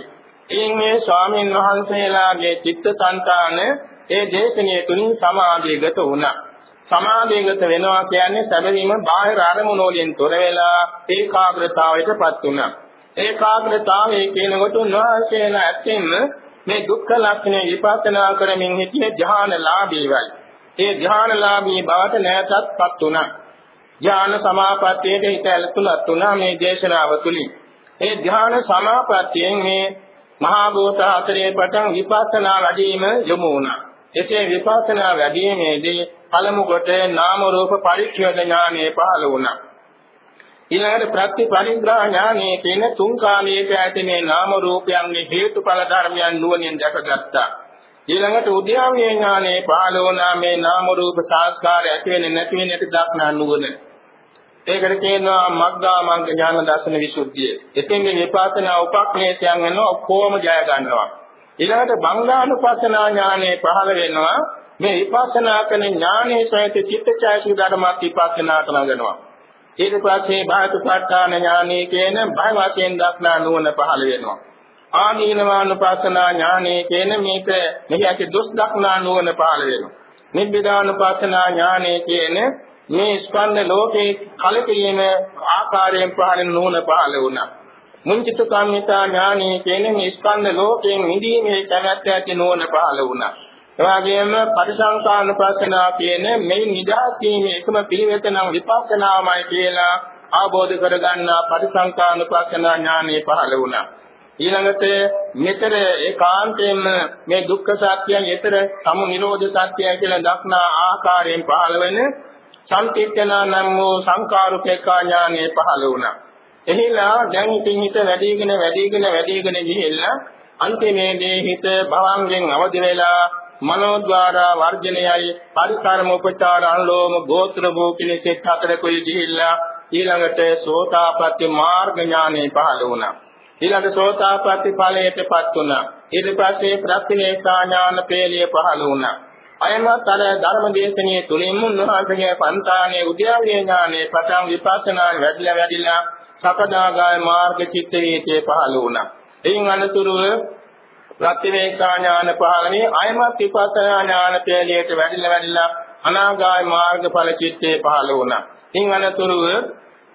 එයින් මේ ස්වාමීන් වහන්සේලාගේ චිත්තසංතාන ඒ දේශනාව තුලින් සමාධියගත වුණා. සමාධියගත වෙනවා කියන්නේ සැබවින්ම බාහිර අරමුණු වලින් තොර වෙලා ඒකාග්‍රතාවයටපත් වුණා. ඒකාග්‍රතාවයේ කියනකොට උන්වහන්සේලා ඇත්තෙන්ම මේ දුක්ඛ ලක්ෂණය විපස්සනා කරමින් සිටියේ ධානලාභීවයි. ඒ ධානලාභී බවට නැවතත්පත් වුණා. ඥාන සමාපත්තියේ හිත ඇලතුලත් වුණා මේ දේශනාව තුලින්. ඒ ධ්‍යාන සමාපත්තියෙන් මේ මහා භූත හතරේ පටන් විපස්සනා වැඩිම යොමු වුණා. එසේ විපස්සනා වැඩිීමේදී පළමු කොට නාම රූප පරිච්ඡේද ඥානෙ පහළ වුණා. ඊළඟට ප්‍රතිපරිග්‍රහ ඥානෙ කියන තුන් කාමයක ඇති මේ නාම රූපයන්ගේ හේතුඵල ධර්මයන් නුවණින් දැකගත්තා. ඊළඟට උද්‍යාවීය ඥානෙ පහළ වුණා මේ නාම රූප සංස්කාර ඇති වෙන්නේ නැති වෙන්නේ නැති දක්නා නුවණ. ඒකට කියනවා මග්ගා මග්ග ඥාන දර්ශන විසුද්ධිය. එතෙන්ගේ විපස්සනා උපක්ලේශයන් වෙනවා ඔක්කොම ජය ගන්නවා. ඊළඟට බංගානුපස්සනා ඥානෙ පහළ වෙනවා. මේ විපස්සනා කරන ඥානයේ සහිත චිත්තචෛතසික ධර්මات විපස්සනා කරනවා. ඊට පස්සේ බාහිරපත්තාන ඥානෙ කියන බය වශයෙන් දක්නා නුවණ පහළ වෙනවා. ආදීනවානුපස්සනා ඥානෙ කියන මේක මෙහි ඇති දොස් දක්නා නුවණ පහළ වෙනවා. නිබ්බිදානුපස්සනා ඥානෙ කියන මේ ස්කන්ධ ලෝකේ කලකිරීම ආකාරයෙන් පහළ නුවණ පහළ වුණා. මුංචිත කාමිතා ඥානෙ කියන මේ ස්කන්ධ ලෝකයෙන් මිදීමේ කැමැත්ත ඇති නුවණ පහළ වුණා එවාගෙම පරිසංකානුපස්සනා කියන මේ නිදහස් වීමේ එකම පිළිවෙත නම් විපස්සනාමයි කියලා අවබෝධ කරගන්නා පරිසංකානුපස්සනා ඥානෙ පහළ වුණා. ඊළඟට මෙතර ඒකාන්තයෙන්ම මේ දුක්ඛ සත්‍යයන් ඊතර සමු නිරෝධ සත්‍යය කියලා දක්නා ආකාරයෙන් පහළ වෙන සම්පීතනා නම් වූ සංකාරුපේකා ඥානෙ පහළ වුණා. එහිලා දැන් ඉතින් හිත වැඩිගෙන වැඩිගෙන වැඩිගෙන ගිහිල්ලා අන්තිමේදී හිත භවංගෙන් අවදි වෙලා මනෝද්වාරා වර්ජනයයි පරිකාරම උපචාර අනුලෝම ගෝත්‍ර භෝකින සෙත් හතරකුයි ගිහිල්ලා ඊළඟට සෝතාපට්ටි මාර්ග ඥානෙ පහළ වුණා. ඊළඟ සෝතාපට්ටි ඵලයටපත් වුණා. ඊට පස්සේ ප්‍රතිනේසා ඥාන පේලිය පහළ වුණා. අයමත් අර ධර්ම දේශනාවේ තුලින් උන්වහන්සේගේ පන්තානේ උද්‍යාවීය ඥානෙ පටන් විපස්සනා වැඩිලා වැඩිලා සකදාගාය මාර්ග චිත්ත වේතේ පහළ වුණා. එයින් අනතුරුව ප්‍රතිවේක්ෂා ඥාන පහළනේ අයමත් විපස්සනා ඥාන පෙළියට වැඩිලා වැඩිලා අනාගාමී මාර්ගඵල චිත්තේ පහළ වුණා. ඉන් අනතුරුව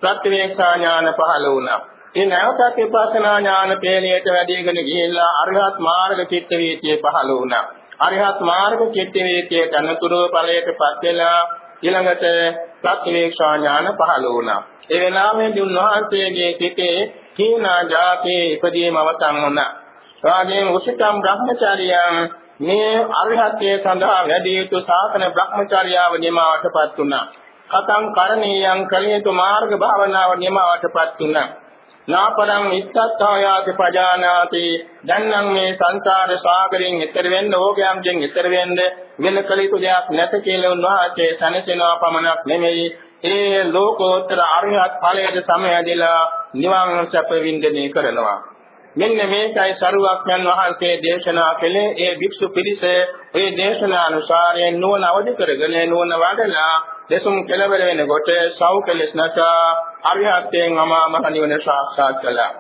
ප්‍රතිවේක්ෂා ඥාන පහළ වුණා. ඒ නැවතත් විපස්සනා ඥාන පෙළියට වැඩිගෙන ගිහිල්ලා අරහත් මාර්ග චිත්ත වීතිය පහළ වුණා. අරහත් මාර්ග චිත්ත වීතියට අනතුරුව ඵලයටපත් වෙලා ඊළඟට ප්‍රතිවේක්ෂා ඥාන පහළ වුණා. ඒ වෙලාවෙදී උන්වහන්සේගේ සිතේ කීනා ජාතේ ඉදීම අවසන් වුණා. රාගයෙන් උසිතම් බ්‍රහ්මචාරියන් මේ අරිහත්ත්වයේ සඳහා වැඩි යුතු ශාසන බ්‍රහ්මචාරියාව නිමාවටපත් වුණා. කතං කරණීයං කලියතු මාර්ග භාවනාව නිමාවටපත් වුණා. නාපරං ඉත්තත්තායාති පජානාති. දැන්නම් මේ සංසාර සාගරයෙන් එතර වෙන්න ඕගයන්ගෙන් එතර වෙන්න වෙන කලිතු දෙයක් නැත කියලා උන්වහන්සේ සනසෙනවා පමණක් නෙමෙයි. ඒ ලෝකෝත්තර අරිහත් ඵලයට සමයදලා නිවන් සැප වින්දනය කරනවා. මෙන්න මේකයි සරුවක්යන් වහන්සේ දේශනා කළේ ඒ භික්ෂු පිරිස ඒ දේශනා අනුසාරයෙන් නුවණ අවදි කරගෙන නුවණ වඩලා දෙසුම් කෙලවර වෙනකොට සෞකලස් නැසා අරිහත්යෙන් අමා මහ නිවන සාක්ෂාත් කළා.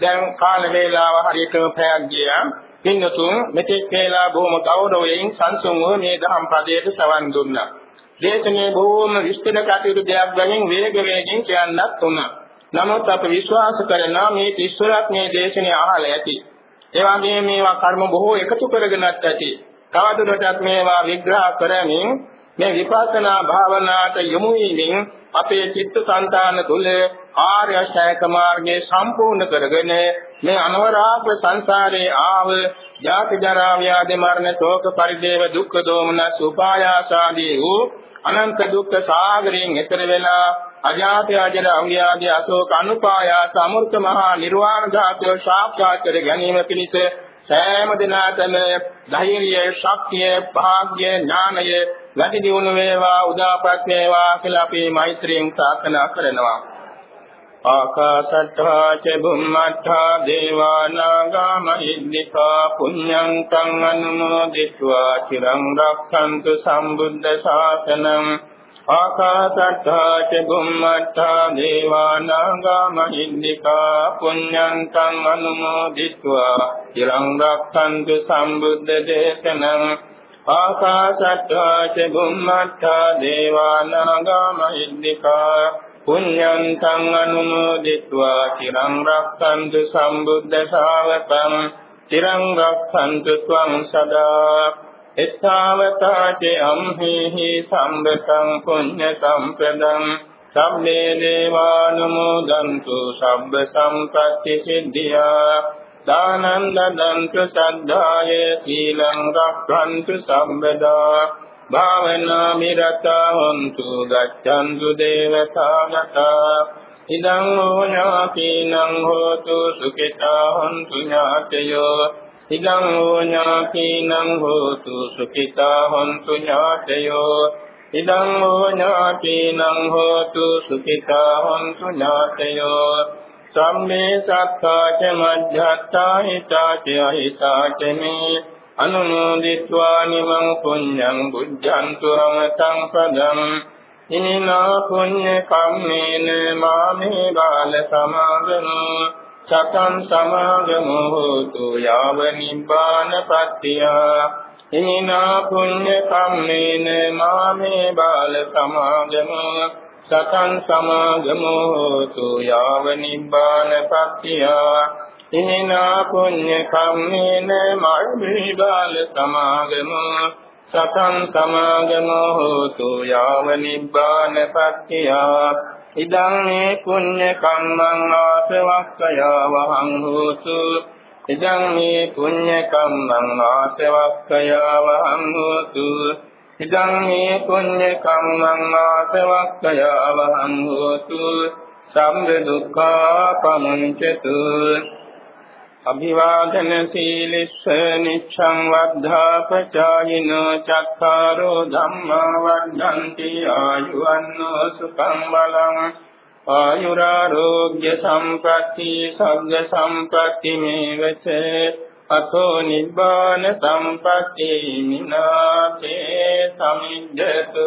දැන් කාල වේලාව හරියටම පැයක් ගියා. පින්නතුන් මෙතෙක් වේලා බොහොම ගෞරවයෙන් සංසුන්ව මේ දහම් පදයට සවන් දුන්නා. දේශනේ බොහොම විස්තර කටයුතු දෙයක් ගමින් වේග වේගෙන් කියන්නත් උනා. නමුත් අප විශ්වාස කරනවා මේ ඊශ්වරත් මේ දේශනේ අහලා ඇති. ඒ වගේම මේවා කර්ම බොහෝ එකතු කරගෙනත් ඇති. තවදුරටත් මේවා විග්‍රහ කරමින් මේ විපස්සනා භාවනාවට යොමු වීමෙන් අපේ චිත්තසංතාන තුල ආර්ය අෂ්ටාංග මාර්ගයේ සම්පූර්ණ කරගෙන මේ අනවරාග සංසාරේ ආව ජාති ජරා ව්‍යාධි මරණ ශෝක පරිදේව දුක්ඛ දෝමනස් උපායාසාදී වූ අනන්ත දුක්ඛ සාගරයෙන් එතර වෙලා අජාති අජර අව්‍යාදී අශෝක අනුපායාස අමෘත මහා නිර්වාණ ධාතුව සාක්ෂාත් කර ගැනීම පිණිස සෑම දිනකටම ධෛර්යය ශක්තිය භාග්‍ය ඥානය වැඩි දියුණු වේවා උදාපත් වේවා කියලා අපි මෛත්‍රියෙන් ප්‍රාර්ථනා කරනවා. ආකාශට්ඨා ච බුම්මට්ඨා දේවානාගා මහිද්దికා පුඤ්ඤං tang අනුමෝදිत्वा চিරං රක්ඛන්තු සම්බුද්ධ ශාසනං ආකාශට්ඨා ච බුම්මට්ඨා දේවානාගා මහිද්దికා පුඤ්ඤං tang අනුමෝදිत्वा চিරං රක්ඛන්තු සම්බුද්ධ දේශනං ආකාශට්ඨා ච බුම්මට්ඨා දේවානාගා මහිද්దికා පුඤ්ඤන්තං අනුමෝදිත्वा চিරං රක්ඛන්තු සම්බුද්ධ ශාවකම් চিරං රක්ඛන්තු ත්වං සදා එත්තාවතාචේ අම්හිහි සම්බතං පුඤ්ඤ සම්පදං සම්මේ දේවානුමෝදන්තු සබ්බ සම්පත්‍ති සිද්ධියා දානං දදන්තු සද්ධායේ සීලං රක්ඛන්තු සම්බදා භාවනා මිරතා හොන්තු ගච්ඡන්තු දේවතාගතා ඉදං ඕඤාපීනං හෝතු සුඛිතා හොන්තු ඥාතයෝ. ඉදං ඕඤාපීනං හෝතු සුඛිතා හොන්තු ඥාතයෝ. ඉදං ඕඤාපීනං හෝතු සුඛිතා හොන්තු ඥාතයෝ. සම්මේ සක්කාච මජ්ජත්තා හිතාච අහිතාච මේ අනුමෝදිත්වා නිමං පුඤ්ඤං බුද්ධන්තු අමතං පදං. ඉනිනා පුඤ්ඤ කම්මේන මාමේ බාල සමාගමෝ. සතං සමාගමෝ හෝතු යාව නිබ්බාන පත්තියා. ඉනිනා පුඤ්ඤ කම්මේන මාමේ බාල සමාගමෝ. සතං සමාගමෝ හෝතු යාව නිබ්බාන පත්තියා. ඉනිනා පුඤ්ඤ කම්මේන මාමේ බාල සමාගමෝ සතං සමාගමෝ හෝතු යාව නිබ්බාන පත්තියා ඉදං මේ පුඤ්ඤ කම්මං ආසවක්ඛයා වහං හෝතු ඉදං මේ පුඤ්ඤ කම්මං ආසවක්ඛයා වහං හෝතු ඉදං මේ පුඤ්ඤ කම්මං ආසවක්ඛයා වහං හෝතු සම්බ දුක්ඛා පමුංචතු අභිවාදන සීලිස්ස නිච්ඡං වද්ධාපචායින චක්ඛාරෝ ධම්මා වද්ධන්ති ආයුවන්නෝ සුඛං බලං ආයුරාෝග්‍ය සම්පatti සග්ග සම්පatti මේවච අතෝ නිබ්බාන සම්පatti මිනාතේ සමිජ්ජතු